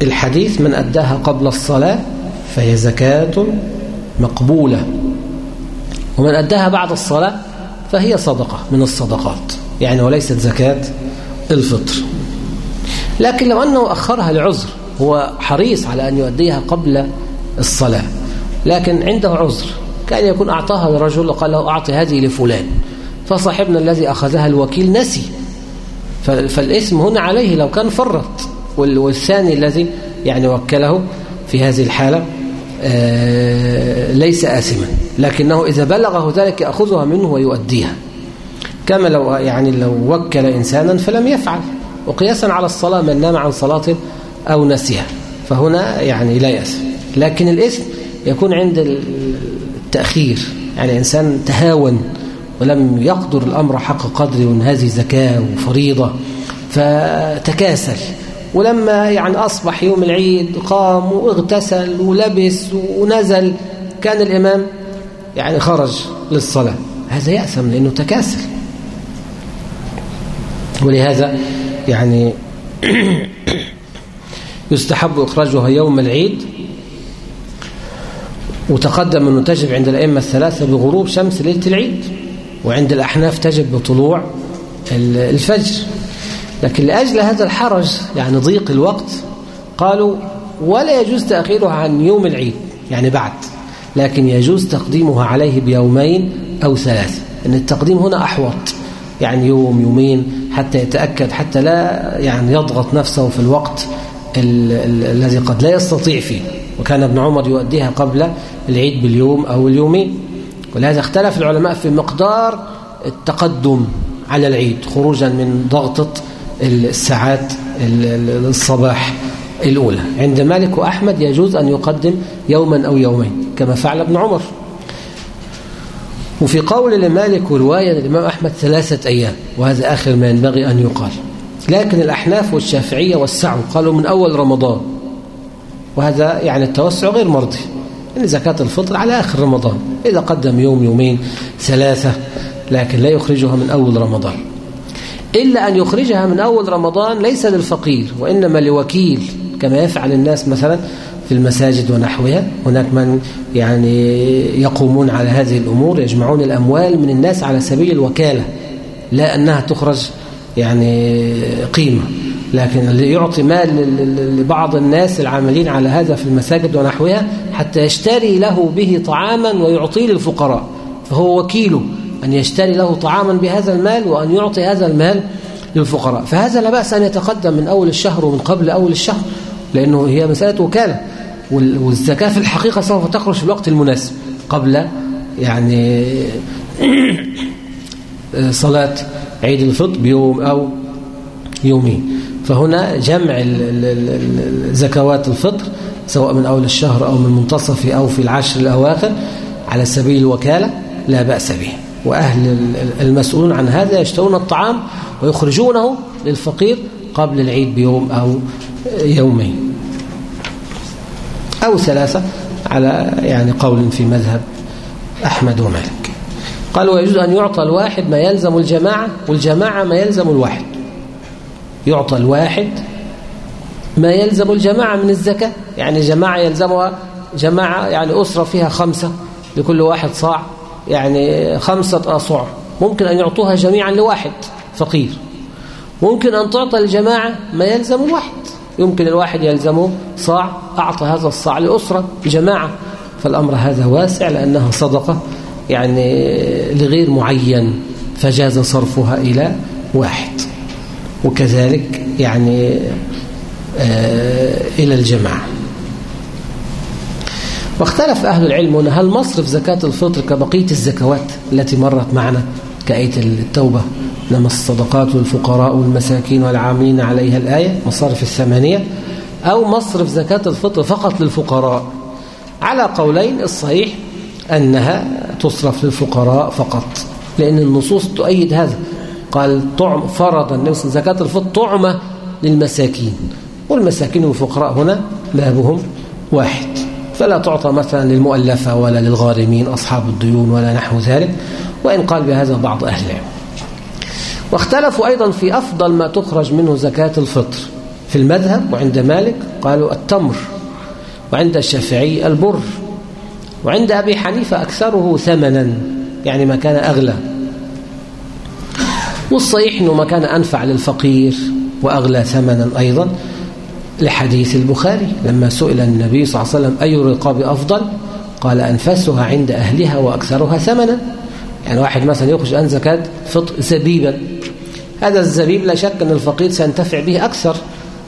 الحديث من أداها قبل الصلاة فهي زكاة مقبولة ومن أداها بعد الصلاة فهي صدقة من الصدقات يعني وليست زكاة الفطر. لكن لو أنه أخرها لعذر هو حريص على أن يؤديها قبل الصلاة لكن عنده عذر. كان يكون أعطاها لرجل وقال له أعطي هذه لفلان. فصاحبنا الذي أخذها الوكيل نسي. فالاسم هنا عليه لو كان فرط. والثاني الذي يعني وكله في هذه الحالة آه، ليس آثما. لكنه إذا بلغه ذلك يأخذها منه ويؤديها. كما لو يعني لو وكل إنسانا فلم يفعل. وقياسا على الصلاة من نام عن صلاة أو نسيها. فهنا يعني لا يأثم لكن الإثم يكون عند التأخير. يعني إنسان تهاون ولم يقدر الأمر حق قدره وأن هذه زكاة وفريضة فتكاسل. ولما يعني أصبح يوم العيد قام واغتسل ولبس ونزل كان الإمام يعني خرج للصلاة. هذا يأثم لأنه تكاسل. ولهذا يعني يستحب إخراجها يوم العيد وتقدم أنه تجب عند الأئمة الثلاثة بغروب شمس ليلة العيد وعند الأحناف تجب بطلوع الفجر. لكن لأجل هذا الحرج يعني ضيق الوقت قالوا ولا يجوز تأخيرها عن يوم العيد يعني بعد لكن يجوز تقديمها عليه بيومين أو ثلاثة أن التقديم هنا أحوط. يعني يوم يومين حتى يتأكد حتى لا يعني يضغط نفسه في الوقت الذي قد لا يستطيع فيه. وكان ابن عمر يؤديها قبل العيد باليوم أو اليومين. ولهذا اختلف العلماء في مقدار التقدم على العيد خروجا من ضغطة الساعات الصباح الأولى. عند مالك وأحمد يجوز أن يقدم يوما أو يومين كما فعل ابن عمر. وفي قول لمالك ورواية الإمام أحمد ثلاثة أيام وهذا آخر ما ينبغي أن يقال. لكن الأحناف والشافعية والسعوا قالوا من أول رمضان وهذا يعني التوسع غير مرضي. يعني زكاة الفطر على آخر رمضان إذا قدم يوم يومين ثلاثة لكن لا يخرجها من أول رمضان. إلا أن يخرجها من أول رمضان ليس للفقير وإنما لوكيل كما يفعل الناس مثلا في المساجد ونحوها. هناك من يعني يقومون على هذه الأمور يجمعون الأموال من الناس على سبيل الوكالة لا أنها تخرج يعني قيمة لكن اللي يعطي مال لبعض الناس العاملين على هذا في المساجد ونحوها حتى يشتري له به طعاما ويعطيه للفقراء. فهو وكيله أن يشتري له طعاما بهذا المال وأن يعطي هذا المال للفقراء. فهذا لا بأس أن يتقدم من أول الشهر ومن قبل أول الشهر لأنه هي مسألة وكالة. والزكاة في الحقيقة سوف تخرج في الوقت المناسب قبل يعني صلاة عيد الفطر بيوم أو يومين. فهنا جمع زكوات الفطر سواء من أول الشهر أو من منتصفه أو في العشر الأواخر على سبيل الوكالة لا بأس به. وأهل المسؤولون عن هذا يشترون الطعام ويخرجونه للفقير قبل العيد بيوم أو يومين. أو ثلاثة على يعني قول في مذهب أحمد ومالك. قال ويجوز أن يعطى الواحد ما يلزم الجماعة والجماعة ما يلزم الواحد. يعطى الواحد ما يلزم الجماعة من الزكاة. يعني جماعة يلزمها جماعة يعني أسرة فيها خمسة لكل واحد صاع يعني خمسة أصع ممكن أن يعطوها جميعا لواحد فقير. ممكن أن تعطى الجماعة ما يلزم الواحد. يمكن الواحد يلزمه صاع أعطى هذا الصاع لأسرة جماعة فالأمر هذا واسع لأنها صدقة يعني لغير معين فجاز صرفها إلى واحد. وكذلك يعني آه إلى الجماعة. واختلف أهل العلم هنا هل مصرف زكاة الفطر كبقية الزكوات التي مرت معنا كآية التوبة؟ إنما الصدقات والفقراء والمساكين والعاملين عليها الآية مصارف الثمانية أو مصرف زكاة الفطر فقط للفقراء. على قولين الصحيح أنها تصرف للفقراء فقط لأن النصوص تؤيد هذا. قال طعم فرض زكاة الفطر طعمة للمساكين والمساكين والفقراء هنا بابهم واحد. فلا تعطى مثلا للمؤلفة ولا للغارمين أصحاب الديون ولا نحو ذلك وإن قال بهذا بعض أهل العلم. واختلفوا أيضا في أفضل ما تخرج منه زكاة الفطر. في المذهب وعند مالك قالوا التمر وعند الشافعي البر وعند أبي حنيفة أكثره ثمنا يعني ما كان أغلى. والصحيح أنه ما كان أنفع للفقير وأغلى ثمنا أيضا. لحديث البخاري لما سئل النبي صلى الله عليه وسلم أي الرقاب أفضل؟ قال أنفسها عند أهلها وأكثرها ثمنا. يعني واحد مثلا يخرج أن زكاة فطر زبيبا. هذا الزبيب لا شك أن الفقير سينتفع به أكثر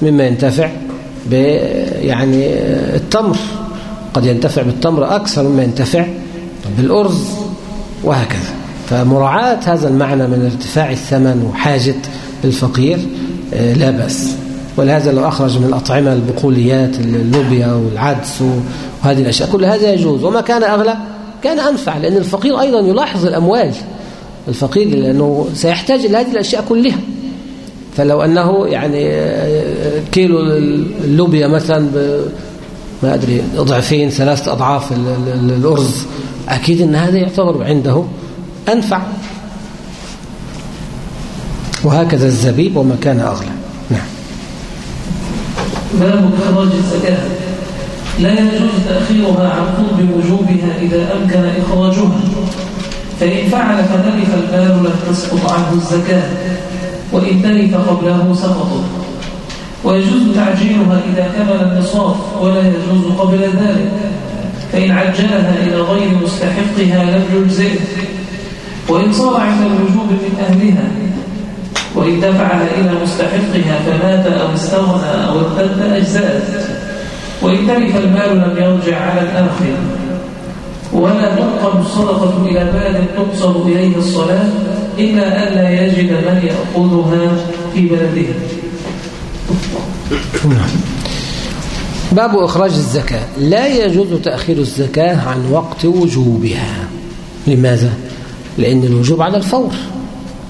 مما ينتفع ب يعني التمر. قد ينتفع بالتمر أكثر مما ينتفع بالأرز وهكذا. فمراعاة هذا المعنى من ارتفاع الثمن وحاجة الفقير آه، لا بأس. ولهذا لو أخرج من الأطعمة البقوليات اللوبيا والعدس وهذه الأشياء كل هذا يجوز. وما كان أغلى كان أنفع لأن الفقير أيضا يلاحظ الأموال. الفقير لأنه سيحتاج إلى هذه الأشياء كلها. فلو أنه يعني كيلو اللوبيا مثلا ما أدري ضعفين ثلاثة أضعاف الأرز أكيد أن هذا يعتبر عنده أنفع. وهكذا الزبيب وما كان أغلى. نعم. باب إخراج الزكاة. لا يجوز تأخيرها عن طلب وجوبها إذا أمكن إخراجها. فإن فعل فنلف المال لم تسقط عنه الزكاة وإن تلف قبله سقطت ويجوز تعجيلها إذا كمل النصاب ولا يجوز قبل ذلك. فإن عجلها إلى غير مستحقها لم يجزئه. وإن صار عند الوجوب من أهلها وإن دفعها إلى مستحقها فمات أو استغنى أو ارتد أجزاءت وإن تلف المال لم يرجع على الآخر ولا تنقل الصدقة إلى بلد تقصد إليه الصلاة إلا أن لا يجد من يأخذها في بلده. باب إخراج الزكاة. لا يجوز تأخير الزكاة عن وقت وجوبها. لماذا؟ لأن الوجوب على الفور.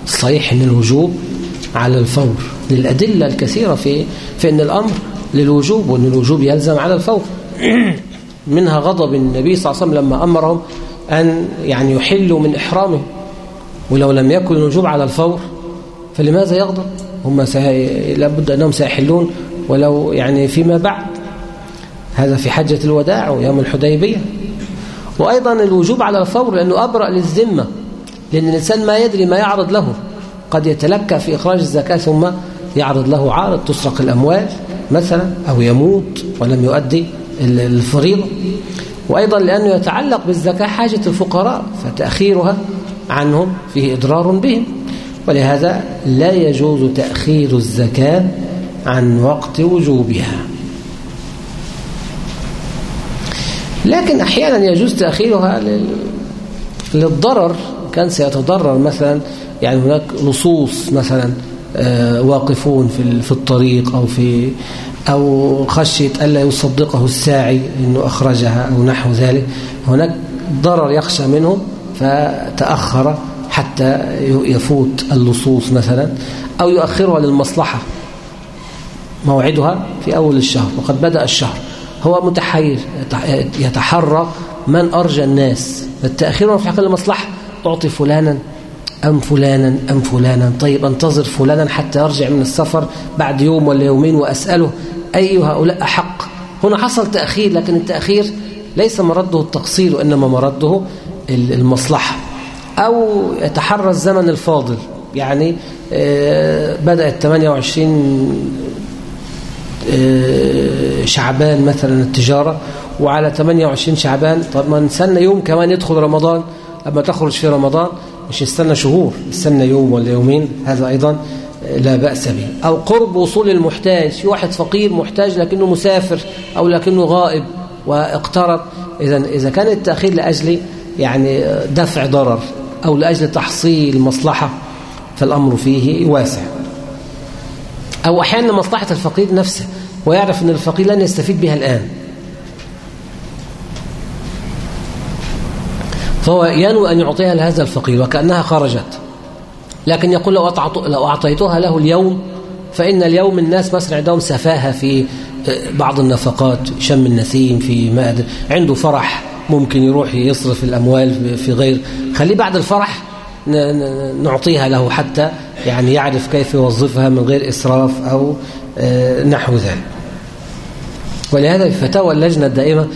صحيح أن الوجوب على الفور. للأدلة الكثيرة في, في أن الأمر للوجوب وأن الوجوب يلزم على الفور. منها غضب النبي صلى الله عليه وسلم لما أمرهم أن يعني يحلوا من إحرامه ولو لم يكن الوجوب على الفور فلماذا يغضب؟ هم سي... لابد أنهم سيحلون ولو يعني فيما بعد. هذا في حجة الوداع ويوم الحديبية. وأيضا الوجوب على الفور لأنه أبرأ للذمة لأن الإنسان ما يدري ما يعرض له. قد يتلكى في إخراج الزكاة ثم يعرض له عارض تسرق الأموال مثلا أو يموت ولم يؤدي الفريضة. وأيضا لأنه يتعلق بالزكاة حاجة الفقراء فتأخيرها عنهم فيه إضرار بهم. ولهذا لا يجوز تأخير الزكاة عن وقت وجوبها. لكن أحيانا يجوز تأخيرها للضرر. كان سيتضرر مثلا يعني هناك لصوص مثلا آه، واقفون في في الطريق أو في أو خشية ألا يصدقه الساعي أنه أخرجها أو نحو ذلك. هناك ضرر يخشى منه فتأخر حتى يفوت اللصوص مثلا أو يؤخرها للمصلحة. موعدها في أول الشهر وقد بدأ الشهر. هو متحير يتحرى من أرجى الناس. التأخير في حق المصلحة تعطي فلانا أم فلانا أم فلانا. طيب أنتظر فلانا حتى يرجع من السفر بعد يوم ولا يومين وأسأله أي هؤلاء أحق. هنا حصل تأخير لكن التأخير ليس مرده التقصير وإنما مرده المصلحة. أو يتحرى الزمن الفاضل. يعني آه، بدأت 28 آه، شعبان مثلا التجارة. وعلى 28 شعبان طب ما نستنى يوم كمان يدخل رمضان. أما تخرج في رمضان مش يستنى شهور يستنى يوم ولا يومين هذا أيضا لا بأس به. أو قرب وصول المحتاج في واحد فقير محتاج لكنه مسافر أو لكنه غائب واقترب إذا إذا كان التأخير لأجل يعني دفع ضرر أو لأجل تحصيل مصلحة فالأمر فيه واسع. أو أحيانا مصلحة الفقير نفسه ويعرف أن الفقير لن يستفيد بها الآن. فهو ينوي أن يعطيها لهذا الفقير وكأنها خرجت. لكن يقول لو, لو أعطيتها له اليوم فإن اليوم الناس مثلا عندهم سفاهة في آه، بعض النفقات شم النسيم في ما عنده فرح ممكن يروح يصرف الأموال في غير. خليه بعد الفرح نعطيها له حتى يعني يعرف كيف يوظفها من غير إسراف أو آه، نحو ذلك. ولهذا في فتاوى اللجنة الدائمة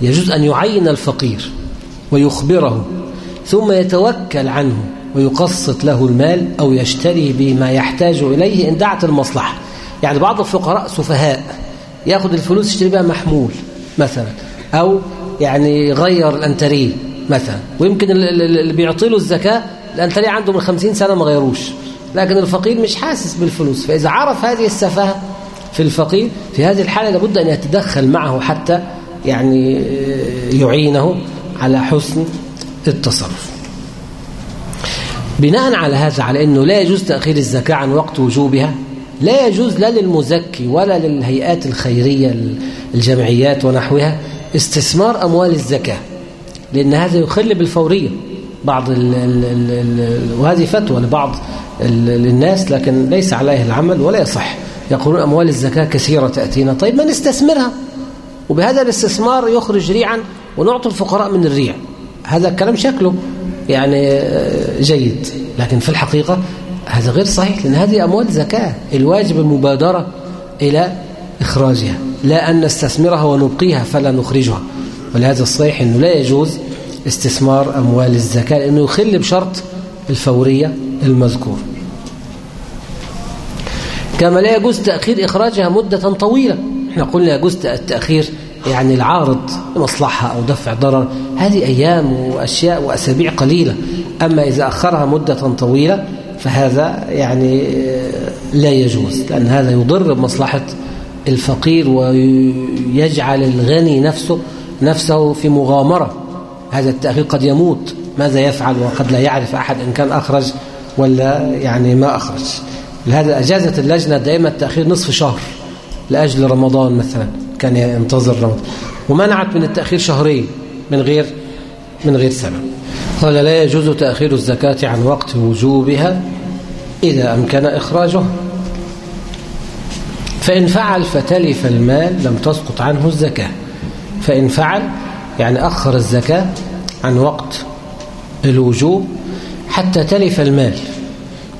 يجوز أن يعين الفقير ويخبره ثم يتوكل عنه ويقسط له المال أو يشتري بما يحتاج إليه إن دعت المصلحة. يعني بعض الفقراء سفهاء يأخذ الفلوس يشتري بها محمول مثلا أو يعني يغير الأنتريه مثلا. ويمكن اللي بيعطي له الزكاة الأنتريه عنده من خمسين سنة ما غيروش. لكن الفقير مش حاسس بالفلوس. فإذا عرف هذه السفاهة في الفقير في هذه الحالة لابد أن يتدخل معه حتى يعني يعينه. على حسن التصرف. بناء على هذا على أنه لا يجوز تأخير الزكاة عن وقت وجوبها لا يجوز لا للمزكي ولا للهيئات الخيرية الجمعيات ونحوها استثمار أموال الزكاة لأن هذا يخل بالفورية بعض ال ال ال ال وهذه فتوى لبعض الناس لكن ليس عليه العمل ولا يصح. يقولون أموال الزكاة كثيرة تأتينا طيب ما نستثمرها وبهذا الاستثمار يخرج ريعا ونعطي الفقراء من الريع. هذا الكلام شكله يعني جيد. لكن في الحقيقة هذا غير صحيح لأن هذه أموال زكاة. الواجب المبادرة إلى إخراجها. لا أن نستثمرها ونبقيها فلا نخرجها. ولهذا الصحيح أنه لا يجوز استثمار أموال الزكاة لأنه يخل بشرط الفورية المذكور. كما لا يجوز تأخير إخراجها مدة طويلة. إحنا قلنا يجوز التأخير يعني العارض مصلحة أو دفع ضرر هذه أيام وأشياء وأسابيع قليلة. أما إذا أخرها مدة طويلة فهذا يعني لا يجوز لأن هذا يضر بمصلحة الفقير ويجعل الغني نفسه نفسه في مغامرة. هذا التأخير قد يموت ماذا يفعل؟ وقد لا يعرف أحد إن كان أخرج ولا يعني ما أخرج. لهذا أجازت اللجنة دائما التأخير نصف شهر لأجل رمضان مثلا. كان ينتظر رمضان ومنعت من التأخير شهرين من غير من غير سبب. قال لا يجوز تأخير الزكاة عن وقت وجوبها إذا أمكن إخراجه. فإن فعل فتلف المال لم تسقط عنه الزكاة. فإن فعل يعني أخر الزكاة عن وقت الوجوب حتى تلف المال.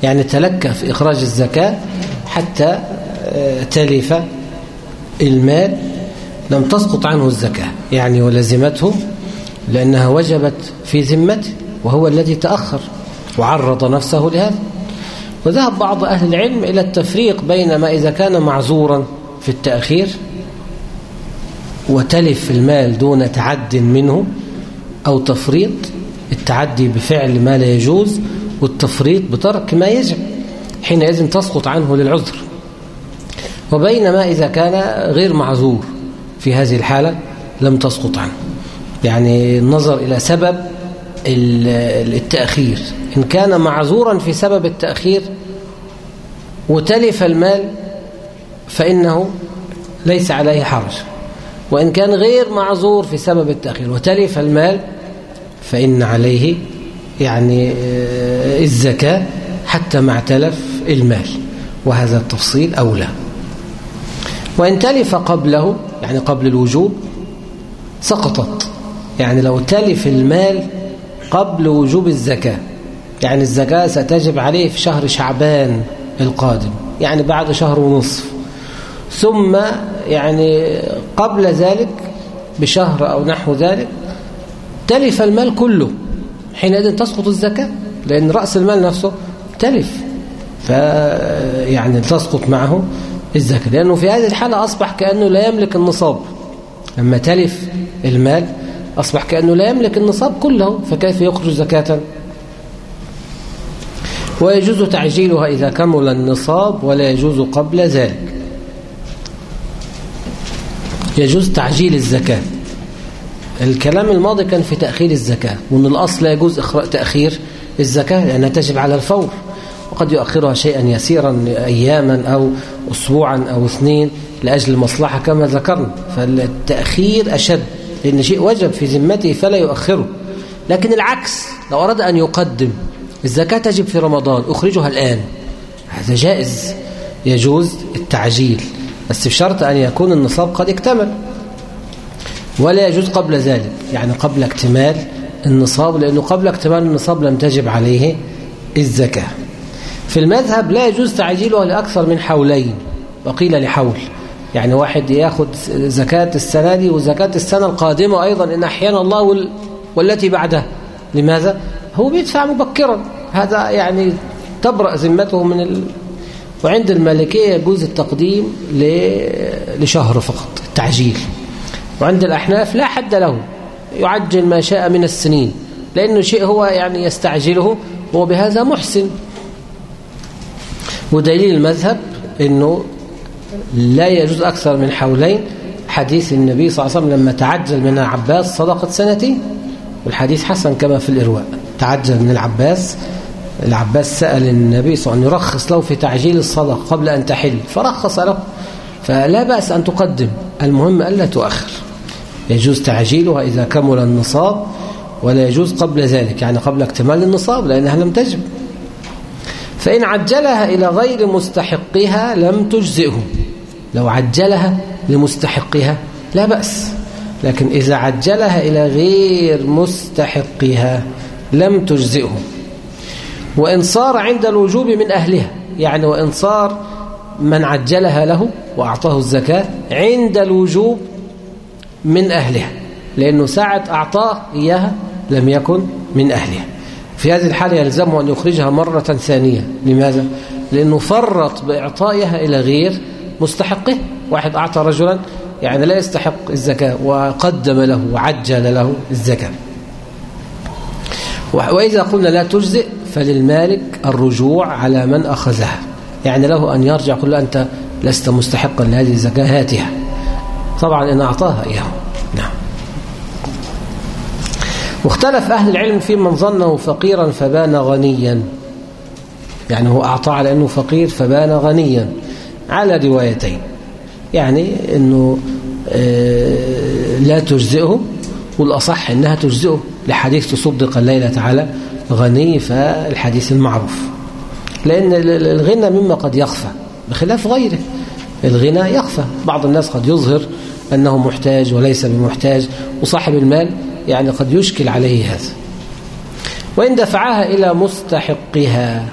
يعني تلكى في إخراج الزكاة حتى تلف المال لم تسقط عنه الزكاة يعني ولزمته لأنها وجبت في ذمته وهو الذي تأخر وعرض نفسه لهذا. وذهب بعض أهل العلم إلى التفريق بين ما إذا كان معذورا في التأخير وتلف المال دون تعد منه أو تفريط التعدي بفعل ما لا يجوز والتفريط بترك ما يجب حينئذ تسقط عنه للعذر. وبينما إذا كان غير معذور. في هذه الحالة لم تسقط عنه. يعني النظر إلى سبب التأخير. إن كان معذورا في سبب التأخير وتلف المال فإنه ليس عليه حرج. وإن كان غير معذور في سبب التأخير وتلف المال فإن عليه يعني الزكاة حتى مع تلف المال. وهذا التفصيل أولى. وإن تلف قبله يعني قبل الوجوب سقطت. يعني لو تلف المال قبل وجوب الزكاة يعني الزكاة ستجب عليه في شهر شعبان القادم يعني بعد شهر ونصف. ثم يعني قبل ذلك بشهر أو نحو ذلك تلف المال كله. حينئذ تسقط الزكاة لأن رأس المال نفسه تلف. فيعني تسقط معه. الزكاة. لأنه في هذه الحالة أصبح كأنه لا يملك النصاب. لما تلف المال أصبح كأنه لا يملك النصاب كله فكيف يخرج زكاة؟ ويجوز تعجيلها إذا كمل النصاب ولا يجوز قبل ذلك. يجوز تعجيل الزكاة. الكلام الماضي كان في تأخير الزكاة وأن الأصل لا يجوز تأخير الزكاة لأنها تجب على الفور. وقد يؤخرها شيئا يسيرا أياما أو أسبوعا أو اثنين لأجل المصلحة كما ذكرنا فالتأخير أشد لأن شيء وجب في ذمته فلا يؤخره. لكن العكس لو أراد أن يقدم الزكاة تجب في رمضان أخرجها الآن. هذا جائز. يجوز التعجيل بس بشرط أن يكون النصاب قد اكتمل. ولا يجوز قبل ذلك يعني قبل اكتمال النصاب لأنه قبل اكتمال النصاب لم تجب عليه الزكاة. في المذهب لا يجوز تعجيلها لأكثر من حولين وقيل لحول. يعني واحد ياخد زكاة السنة دي وزكاة السنة القادمة أيضا إن أحيانا الله وال... والتي بعدها لماذا؟ هو بيدفع مبكرا. هذا يعني تبرأ ذمته من ال... وعند المالكية يجوز التقديم ل... لشهر فقط التعجيل. وعند الأحناف لا حد له. يعجل ما شاء من السنين. لأنه شيء هو يعني يستعجله هو بهذا محسن. ودليل المذهب أنه لا يجوز أكثر من حولين حديث النبي صلى الله عليه وسلم لما تعجل من العباس صدقة سنتين والحديث حسن كما في الإرواء. تعجل من العباس العباس سأل النبي صلى الله عليه وسلم يرخص له في تعجيل الصدقة قبل أن تحل فرخص له. فلا بأس أن تقدم. المهم ألا تؤخر. يجوز تعجيلها إذا كمل النصاب ولا يجوز قبل ذلك. يعني قبل اكتمال النصاب لأنها لم تجب. فإن عجلها إلى غير مستحقها لم تجزئه. لو عجلها لمستحقها لا بأس لكن إذا عجلها إلى غير مستحقها لم تجزئه. وإن صار عند الوجوب من أهلها يعني وإن صار من عجلها له وأعطاه الزكاة عند الوجوب من أهلها لأنه ساعة أعطاه إياها لم يكن من أهلها. في هذه الحالة يلزمه أن يخرجها مرة ثانية. لماذا؟ لأنه فرط بإعطائها إلى غير مستحقه. واحد أعطى رجلا يعني لا يستحق الزكاة وقدم له وعجل له الزكاة. وإذا قلنا لا تجزئ فللمالك الرجوع على من أخذها. يعني له أن يرجع يقول أنت لست مستحقا لهذه الزكاة هاتها. طبعا إن أعطاها إياه واختلف أهل العلم في من ظنه فقيرا فبان غنيا. يعني هو أعطى على أنه فقير فبان غنيا. على روايتين. يعني أنه آه، لا تجزئه والأصح أنها تجزئه. لحديث تصدق الليلة تعالى غني فالحديث المعروف. لأن الغنى مما قد يخفى بخلاف غيره. الغنى يخفى. بعض الناس قد يظهر أنه محتاج وليس بمحتاج وصاحب المال يعني قد يشكل عليه هذا. وإن دفعها إلى مستحقها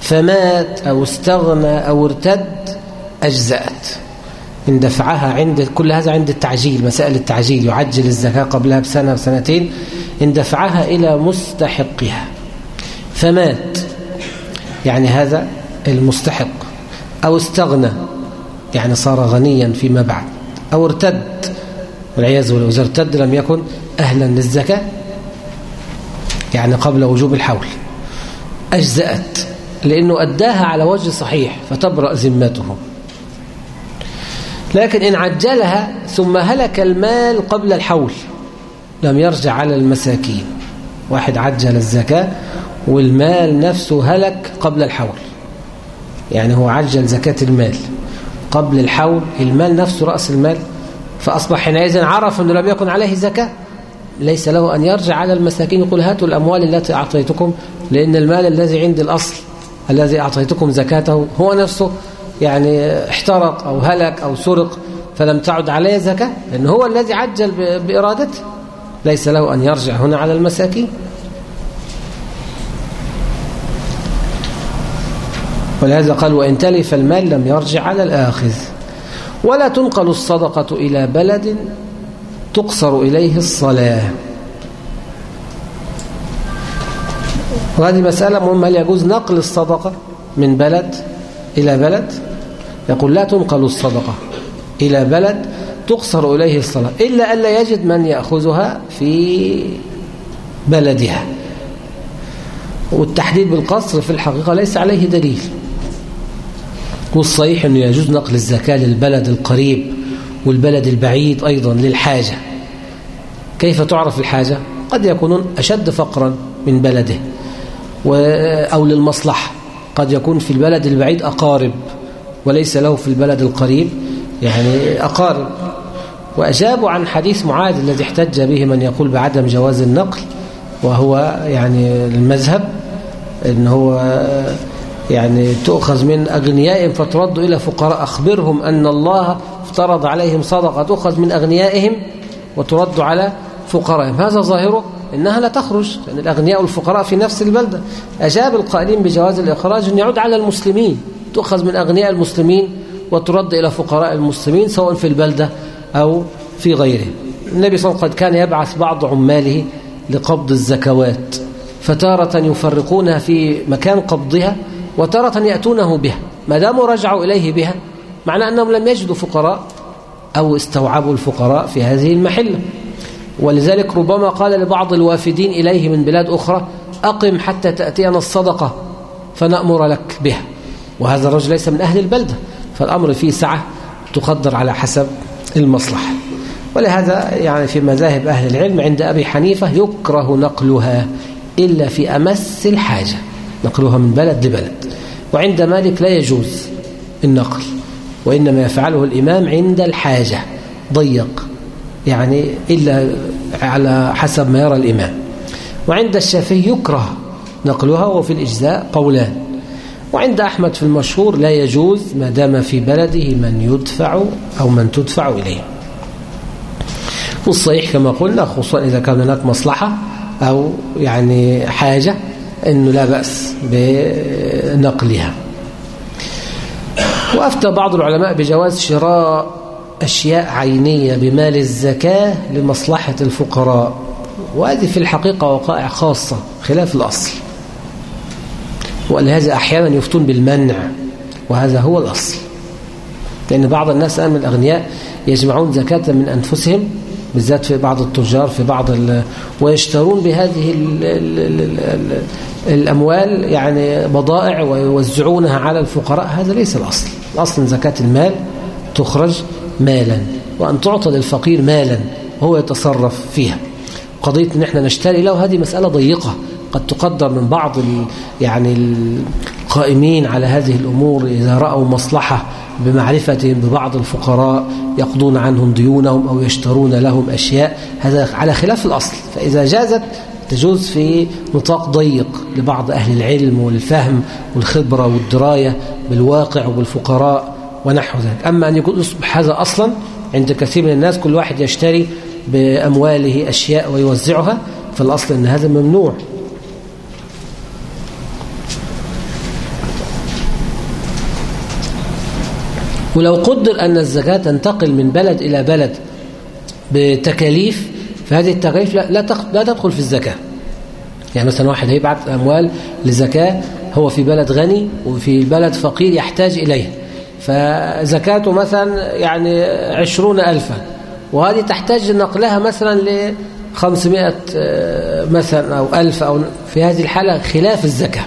فمات أو استغنى أو ارتد أجزأت. إن دفعها عند كل هذا عند التعجيل مسائل التعجيل يعجل الزكاة قبلها بسنة وسنتين إن دفعها إلى مستحقها فمات. يعني هذا المستحق. أو استغنى يعني صار غنيا فيما بعد. أو ارتد والعياذ بالله إذا ارتد لم يكن أهلا للزكاة يعني قبل وجوب الحول. أجزأت لأنه أداها على وجه صحيح فتبرأ ذمته. لكن إن عجلها ثم هلك المال قبل الحول لم يرجع على المساكين. واحد عجل الزكاة والمال نفسه هلك قبل الحول. يعني هو عجل زكاة المال. قبل الحول المال نفسه رأس المال. فأصبح حينئذ عرف أنه لم يكن عليه زكاة. ليس له أن يرجع على المساكين يقول هاتوا الأموال التي أعطيتكم لأن المال الذي عند الأصل الذي أعطيتكم زكاته هو نفسه يعني احترق أو هلك أو سرق فلم تعد عليه زكاة لأنه هو الذي عجل بإرادته. ليس له أن يرجع هنا على المساكين. ولهذا قال وإن تلف المال لم يرجع على الآخذ. ولا تنقل الصدقة إلى بلد تقصر إليه الصلاة. وهذه مسألة مهمة. هل يجوز نقل الصدقة من بلد إلى بلد؟ يقول لا تنقل الصدقة إلى بلد تقصر إليه الصلاة إلا ألا يجد من يأخذها في بلدها. والتحديد بالقصر في الحقيقة ليس عليه دليل. والصحيح أنه يجوز نقل الزكاة للبلد القريب والبلد البعيد أيضا للحاجة. كيف تعرف الحاجة؟ قد يكونون أشد فقرا من بلده أو للمصلحة قد يكون في البلد البعيد أقارب وليس له في البلد القريب يعني أقارب. وأجابوا عن حديث معاذ الذي احتج به من يقول بعدم جواز النقل وهو يعني المذهب إن هو يعني تؤخذ من أغنيائهم فترد إلى فقراء. أخبرهم أن الله افترض عليهم صدقة تؤخذ من أغنيائهم وترد على فقرائهم هذا ظاهره إنها لا تخرج لأن الأغنياء والفقراء في نفس البلدة. أجاب القائلين بجواز الإخراج أن يعود على المسلمين. تؤخذ من أغنياء المسلمين وترد إلى فقراء المسلمين سواء في البلدة أو في غيره النبي صلى الله عليه وسلم قد كان يبعث بعض عماله لقبض الزكوات فتارة يفرقونها في مكان قبضها وتارة يأتونه بها. ما داموا رجعوا إليه بها معنى أنهم لم يجدوا فقراء أو استوعبوا الفقراء في هذه المحلة. ولذلك ربما قال لبعض الوافدين إليه من بلاد أخرى أقم حتى تأتينا الصدقة فنأمر لك بها. وهذا الرجل ليس من أهل البلدة فالأمر فيه سعة تقدر على حسب المصلحة. ولهذا يعني في مذاهب أهل العلم عند أبي حنيفة يكره نقلها إلا في أمس الحاجة نقلها من بلد لبلد. وعند مالك لا يجوز النقل وإنما يفعله الإمام عند الحاجة ضيق. يعني إلا على حسب ما يرى الإمام. وعند الشافعي يكره نقلها وفي الإجزاء قولان. وعند أحمد في المشهور لا يجوز ما دام في بلده من يدفع أو من تدفع إليه. والصحيح كما قلنا خصوصا إذا كان هناك مصلحة أو يعني حاجة أنه لا بأس بنقلها. وأفتى بعض العلماء بجواز شراء أشياء عينية بمال الزكاة لمصلحة الفقراء. وهذه في الحقيقة وقائع خاصة خلاف الأصل. ولهذا أحيانا يفتون بالمنع وهذا هو الأصل. لأن بعض الناس من الأغنياء يجمعون زكاة من أنفسهم بالذات في بعض التجار في بعض ويشترون بهذه ال ال ال ال الأموال يعني بضائع ويوزعونها على الفقراء. هذا ليس الأصل. الأصل زكاة المال تخرج مالا وأن تعطى للفقير مالا هو يتصرف فيها. قضية أن إحنا نشتري له هذه مسألة ضيقة. قد تقدر من بعض يعني القائمين على هذه الأمور إذا رأوا مصلحة بمعرفتهم ببعض الفقراء يقضون عنهم ديونهم أو يشترون لهم أشياء. هذا على خلاف الأصل. فإذا جازت تجوز في نطاق ضيق لبعض أهل العلم والفهم والخبرة والدراية بالواقع وبالفقراء. ونحو ذلك. أما أن يكون يصبح هذا أصلا عند كثير من الناس كل واحد يشتري بأمواله أشياء ويوزعها فالأصل أن هذا ممنوع. ولو قدر أن الزكاة تنتقل من بلد إلى بلد بتكاليف فهذه التكاليف لا, لا تدخل في الزكاة. يعني مثلا واحد هيبعت أموال لزكاة هو في بلد غني وفي بلد فقير يحتاج إليه فزكاته مثلا يعني عشرون ألفا وهذه تحتاج نقلها مثلا ل 500 آه، مثلا أو ألف أو في هذه الحالة خلاف الزكاة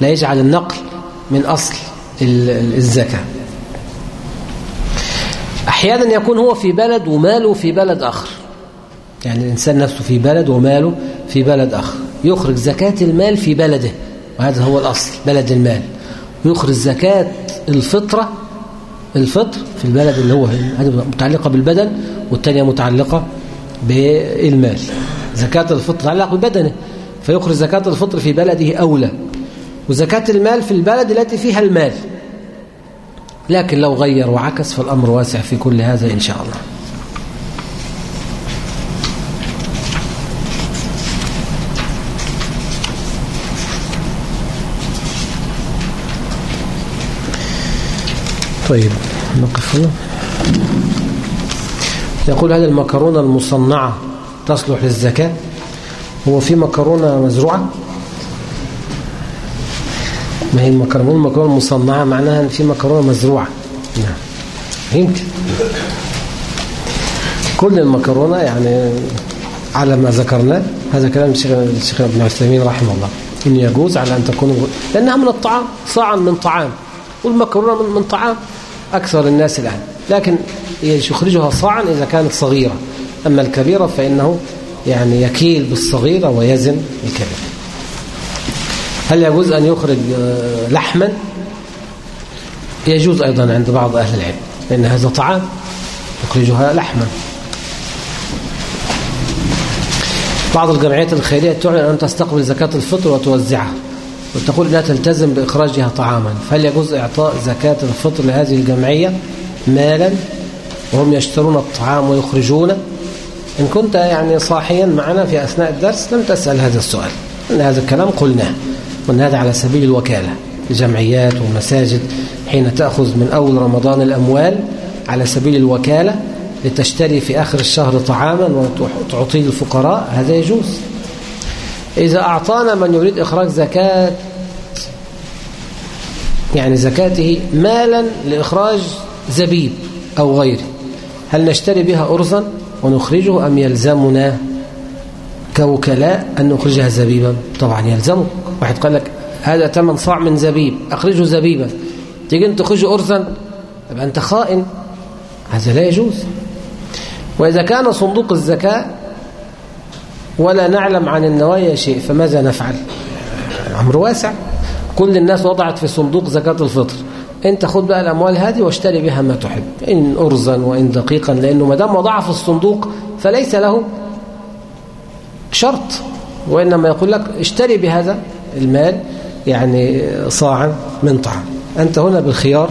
لا يجعل النقل من أصل الزكاة. أحيانا يكون هو في بلد وماله في بلد آخر. يعني الإنسان نفسه في بلد وماله في بلد آخر. يخرج زكاة المال في بلده وهذا هو الأصل بلد المال. ويخرج زكاة الفطرة الفطر في البلد اللي هو متعلقة بالبدن والثانية متعلقة بالمال. زكاة الفطر تتعلق ببدنه فيخرج زكاة الفطر في بلده أولى. وزكاة المال في البلد التي فيها المال. لكن لو غير وعكس فالأمر واسع في كل هذا إن شاء الله. طيب نقف هنا. يقول هذه المكرونة المصنعة تصلح للزكاة؟ هو في مكرونة مزروعة؟ ما هي المكرونة؟ المكرونة المصنعة معناها إن في مكرونة مزروعة؟ نعم. يمكن. كل المكرونة يعني على ما ذكرناه هذا كلام الشيخ ابن عثيمين رحمه الله. إن يجوز على أن تكون لأنها من الطعام صاعا من طعام. والمكرونة من طعام. أكثر الناس الآن. لكن يخرجها صاعا إذا كانت صغيرة. أما الكبيرة فإنه يعني يكيل بالصغيرة ويزن الكبيرة هل يجوز أن يخرج آه، لحما؟ يجوز أيضا عند بعض أهل العلم لأن هذا طعام يخرجها لحما. بعض الجمعيات الخيرية تعلن أن تستقبل زكاة الفطر وتوزعها. وتقول لا تلتزم بإخراجها طعاما فهل يجوز إعطاء زكاة الفطر لهذه الجمعية مالا وهم يشترون الطعام ويخرجون إن كنت يعني صاحيا معنا في أثناء الدرس لم تسأل هذا السؤال أن هذا الكلام قلناه وأن هذا على سبيل الوكالة لجمعيات ومساجد حين تأخذ من أول رمضان الأموال على سبيل الوكالة لتشتري في آخر الشهر طعاما وتعطيه الفقراء هذا يجوز. إذا أعطانا من يريد إخراج زكاة يعني زكاته مالا لإخراج زبيب أو غيره. هل نشتري بها أرزا ونخرجه أم يلزمنا كوكلاء أن نخرجها زبيبا؟ طبعا يلزمه واحد قال لك هذا ثمن صاع من زبيب أخرجه زبيبا. تيجي أنت تخرج أرزا يبقى أنت خائن. هذا لا يجوز. وإذا كان صندوق الزكاة ولا نعلم عن النوايا شيء فماذا نفعل؟ الأمر واسع. كل الناس وضعت في صندوق زكاة الفطر. أنت خد بقى الأموال هذه واشتري بها ما تحب. إن أرزا وإن دقيقا لأنه ما دام وضعها في الصندوق فليس له شرط. وإنما يقول لك اشتري بهذا المال يعني صاعا من طعام. أنت هنا بالخيار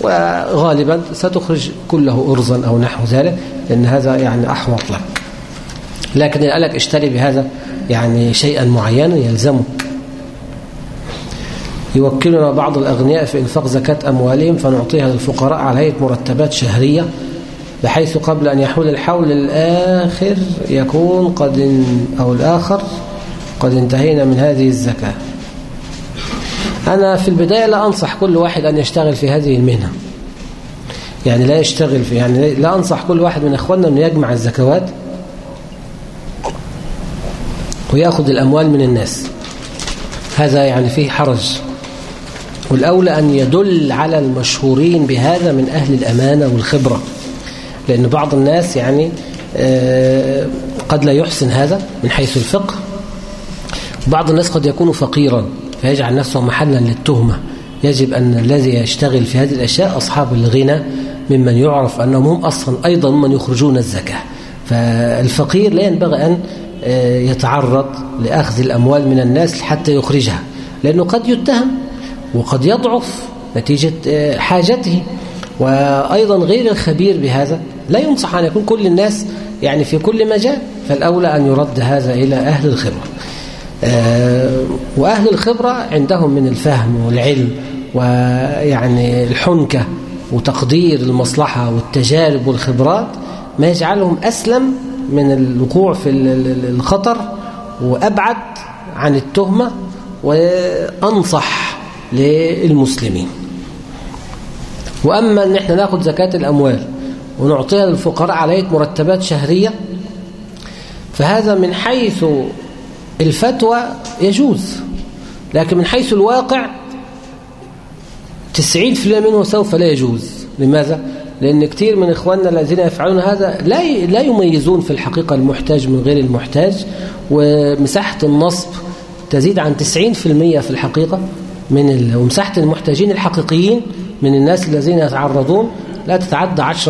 وغالبا ستخرج كله أرزا أو نحو ذلك لأن هذا يعني أحوط لك. لكن قال لك اشتري بهذا يعني شيئا معينا يلزمك يوكلنا بعض الأغنياء في إنفاق زكاة أموالهم فنعطيها للفقراء على هيئة مرتبات شهرية بحيث قبل أن يحول الحول الآخر يكون قد أو الآخر قد انتهينا من هذه الزكاة. أنا في البداية لا أنصح كل واحد أن يشتغل في هذه المهنة. يعني لا يشتغل في يعني لا أنصح كل واحد من إخواننا أن يجمع الزكوات. ويأخذ الأموال من الناس. هذا يعني فيه حرج. والأولى أن يدل على المشهورين بهذا من أهل الأمانة والخبرة. لأن بعض الناس يعني آه، قد لا يحسن هذا من حيث الفقه. بعض الناس قد يكون فقيرا فيجعل نفسه محلا للتهمة. يجب أن الذي يشتغل في هذه الأشياء أصحاب الغنى ممن يعرف أنهم هم أصلا أيضا من يخرجون الزكاة. فالفقير لا ينبغي أن يتعرض لأخذ الأموال من الناس حتى يخرجها لأنه قد يتهم وقد يضعف نتيجة آه، حاجته. وأيضا غير الخبير بهذا لا ينصح أن يكون كل الناس يعني في كل مجال فالأولى أن يرد هذا إلى أهل الخبرة. آه، وأهل الخبرة عندهم من الفهم والعلم ويعني الحنكة وتقدير المصلحة والتجارب والخبرات ما يجعلهم أسلم من الوقوع في الخطر وأبعد عن التهمة وأنصح للمسلمين وأما أن إحنا ناخد زكاة الأموال ونعطيها للفقراء على مرتبات شهرية فهذا من حيث الفتوى يجوز لكن من حيث الواقع 90% منه سوف لا يجوز لماذا؟ لأن كثير من إخواننا الذين يفعلون هذا لا لا يميزون في الحقيقة المحتاج من غير المحتاج ومساحة النصب تزيد عن 90% في الحقيقة من ومساحة المحتاجين الحقيقيين من الناس الذين يتعرضون لا تتعدى 10%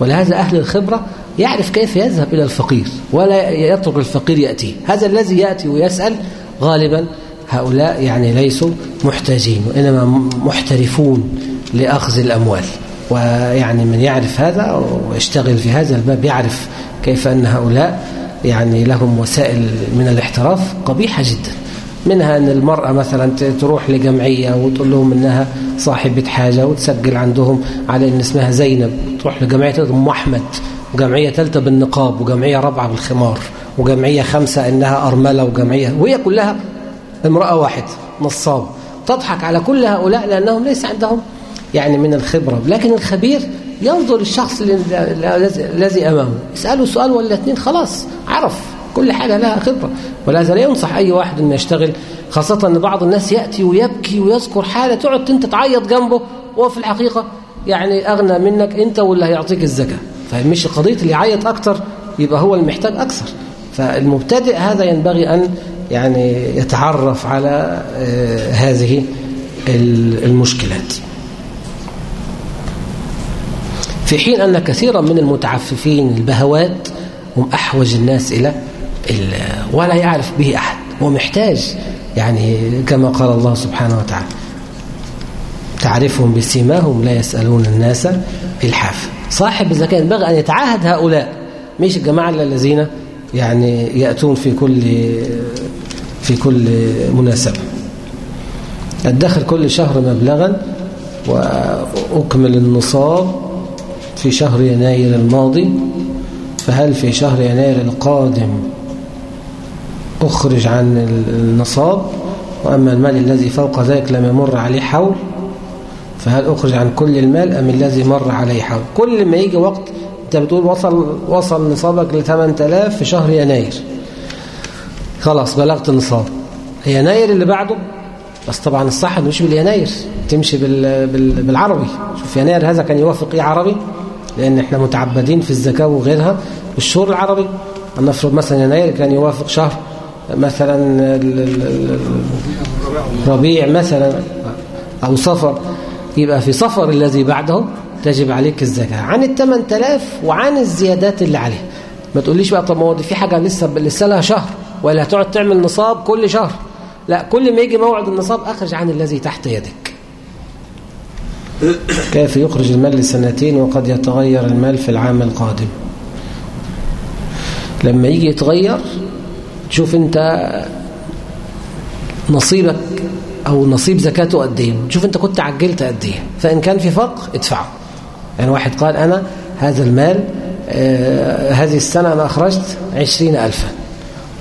ولهذا أهل الخبرة يعرف كيف يذهب إلى الفقير ولا يترك الفقير يأتيه. هذا الذي يأتي ويسأل غالبا هؤلاء يعني ليسوا محتاجين وإنما محترفون لأخذ الأموال. ويعني من يعرف هذا ويشتغل في هذا الباب يعرف كيف أن هؤلاء يعني لهم وسائل من الاحتراف قبيحة جدا. منها أن المرأة مثلا تروح لجمعية وتقول لهم أنها صاحبة حاجة وتسجل عندهم على أن اسمها زينب. تروح لجمعية أم أحمد. وجمعية ثالثة بالنقاب وجمعية رابعة بالخمار وجمعية خمسة إنها أرملة وجمعية. وهي كلها امرأة واحدة نصاب. تضحك على كل هؤلاء لأنهم ليس عندهم يعني من الخبرة. لكن الخبير ينظر الشخص الذي أمامه. يسأله سؤال ولا اثنين خلاص عرف. كل حاجة لها خبرة. ولهذا لا ينصح أي واحد أن يشتغل. خاصة أن بعض الناس يأتي ويبكي ويذكر حالة تقعد أنت تعيط جنبه وهو في الحقيقة يعني أغنى منك أنت واللي هيعطيك الزكاة. فمش قضية اللي يعيط أكتر يبقى هو المحتاج أكثر. فالمبتدئ هذا ينبغي أن يعني يتعرف على آه، هذه المشكلات. في حين أن كثيرا من المتعففين البهوات هم أحوج الناس إلى ولا يعرف به أحد. هو محتاج يعني كما قال الله سبحانه وتعالى تعرفهم بسيماهم لا يسألون الناس الحافة صاحب الزكاة ينبغي أن يتعاهد هؤلاء. مش الجماعة الذين يعني يأتون في كل في كل مناسبة. الدخل كل شهر مبلغا وأكمل النصاب في شهر يناير الماضي فهل في شهر يناير القادم أخرج عن النصاب؟ وأما المال الذي فوق ذلك لم يمر عليه حول فهل أخرج عن كل المال أم الذي مر عليه حول؟ كل ما يجي وقت أنت بتقول وصل وصل نصابك ل 8000 في شهر يناير. خلاص بلغت النصاب. يناير اللي بعده؟ بس طبعا الصح مش باليناير تمشي بال... بال... بالعربي. شوف يناير هذا كان يوافق إيه عربي؟ لأن إحنا متعبدين في الزكاة وغيرها. الشهور العربي نفرض مثلا يناير كان يوافق شهر مثلا ربيع مثلا أو صفر. يبقى في صفر الذي بعده تجب عليك الزكاة. عن ال 8000 وعن الزيادات اللي عليه. ما تقوليش بقى طب ما هو في حاجة لسه لسه لها شهر ولا هتقعد تعمل نصاب كل شهر؟ لا كل ما يجي موعد النصاب أخرج عن الذي تحت يدك. كيف يخرج المال لسنتين وقد يتغير المال في العام القادم؟ لما يجي يتغير تشوف انت نصيبك أو نصيب زكاته قد إيه؟ تشوف انت كنت عجلت قد إيه؟ فإن كان في فرق ادفعه. يعني واحد قال أنا هذا المال آه هذه السنة أنا أخرجت عشرين ألفا.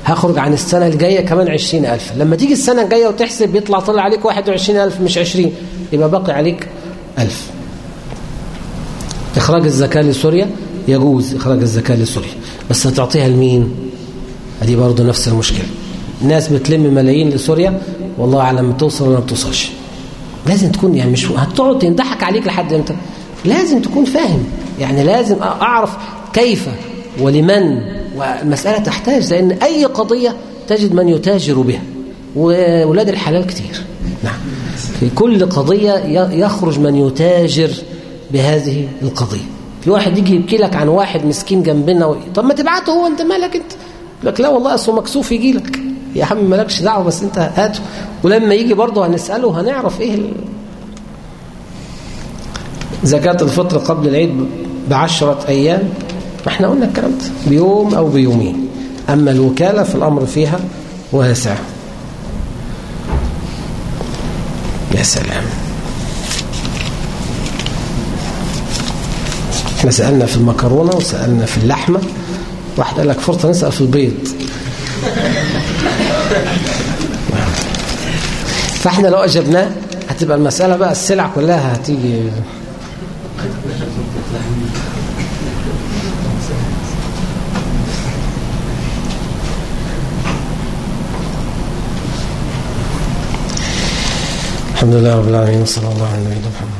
هخرج عن السنة الجاية كمان عشرين ألفا. لما تيجي السنة الجاية وتحسب يطلع طلع عليك واحد وعشرين ألف مش عشرين يبقى باقي عليك ألف. إخراج الزكاة لسوريا يجوز إخراج الزكاة لسوريا بس هتعطيها لمين؟ دي برضه نفس المشكلة. الناس بتلم ملايين لسوريا والله أعلم توصل ولا ما بتوصلش. لازم تكون يعني مش هتقعد ينضحك عليك لحد إمتى؟ لازم تكون فاهم. يعني لازم أعرف كيف ولمن والمسألة تحتاج لأن أي قضية تجد من يتاجر بها. وولاد الحلال كتير. نعم. في كل قضية يخرج من يتاجر بهذه القضية. في واحد يجي يبكي لك عن واحد مسكين جنبنا و... طب ما تبعته هو انت مالك انت؟ لك لا والله أصله مكسوف يجي لك. يا عم مالكش دعوة بس انت هاته ولما يجي برضه هنسأله هنعرف إيه ال... زكاة الفطر قبل العيد بعشرة أيام. ما إحنا قلنا الكلام ده. بيوم أو بيومين. أما الوكالة في الأمر فيها واسع. يا سلام. إحنا سألنا في المكرونة وسألنا في اللحمة. واحد قال لك فرصة نسأل في البيض. فاحنا لو أجبناه هتبقى المسألة بقى السلع كلها هتيجي. الحمد لله رب العالمين وصلى الله على نبينا محمد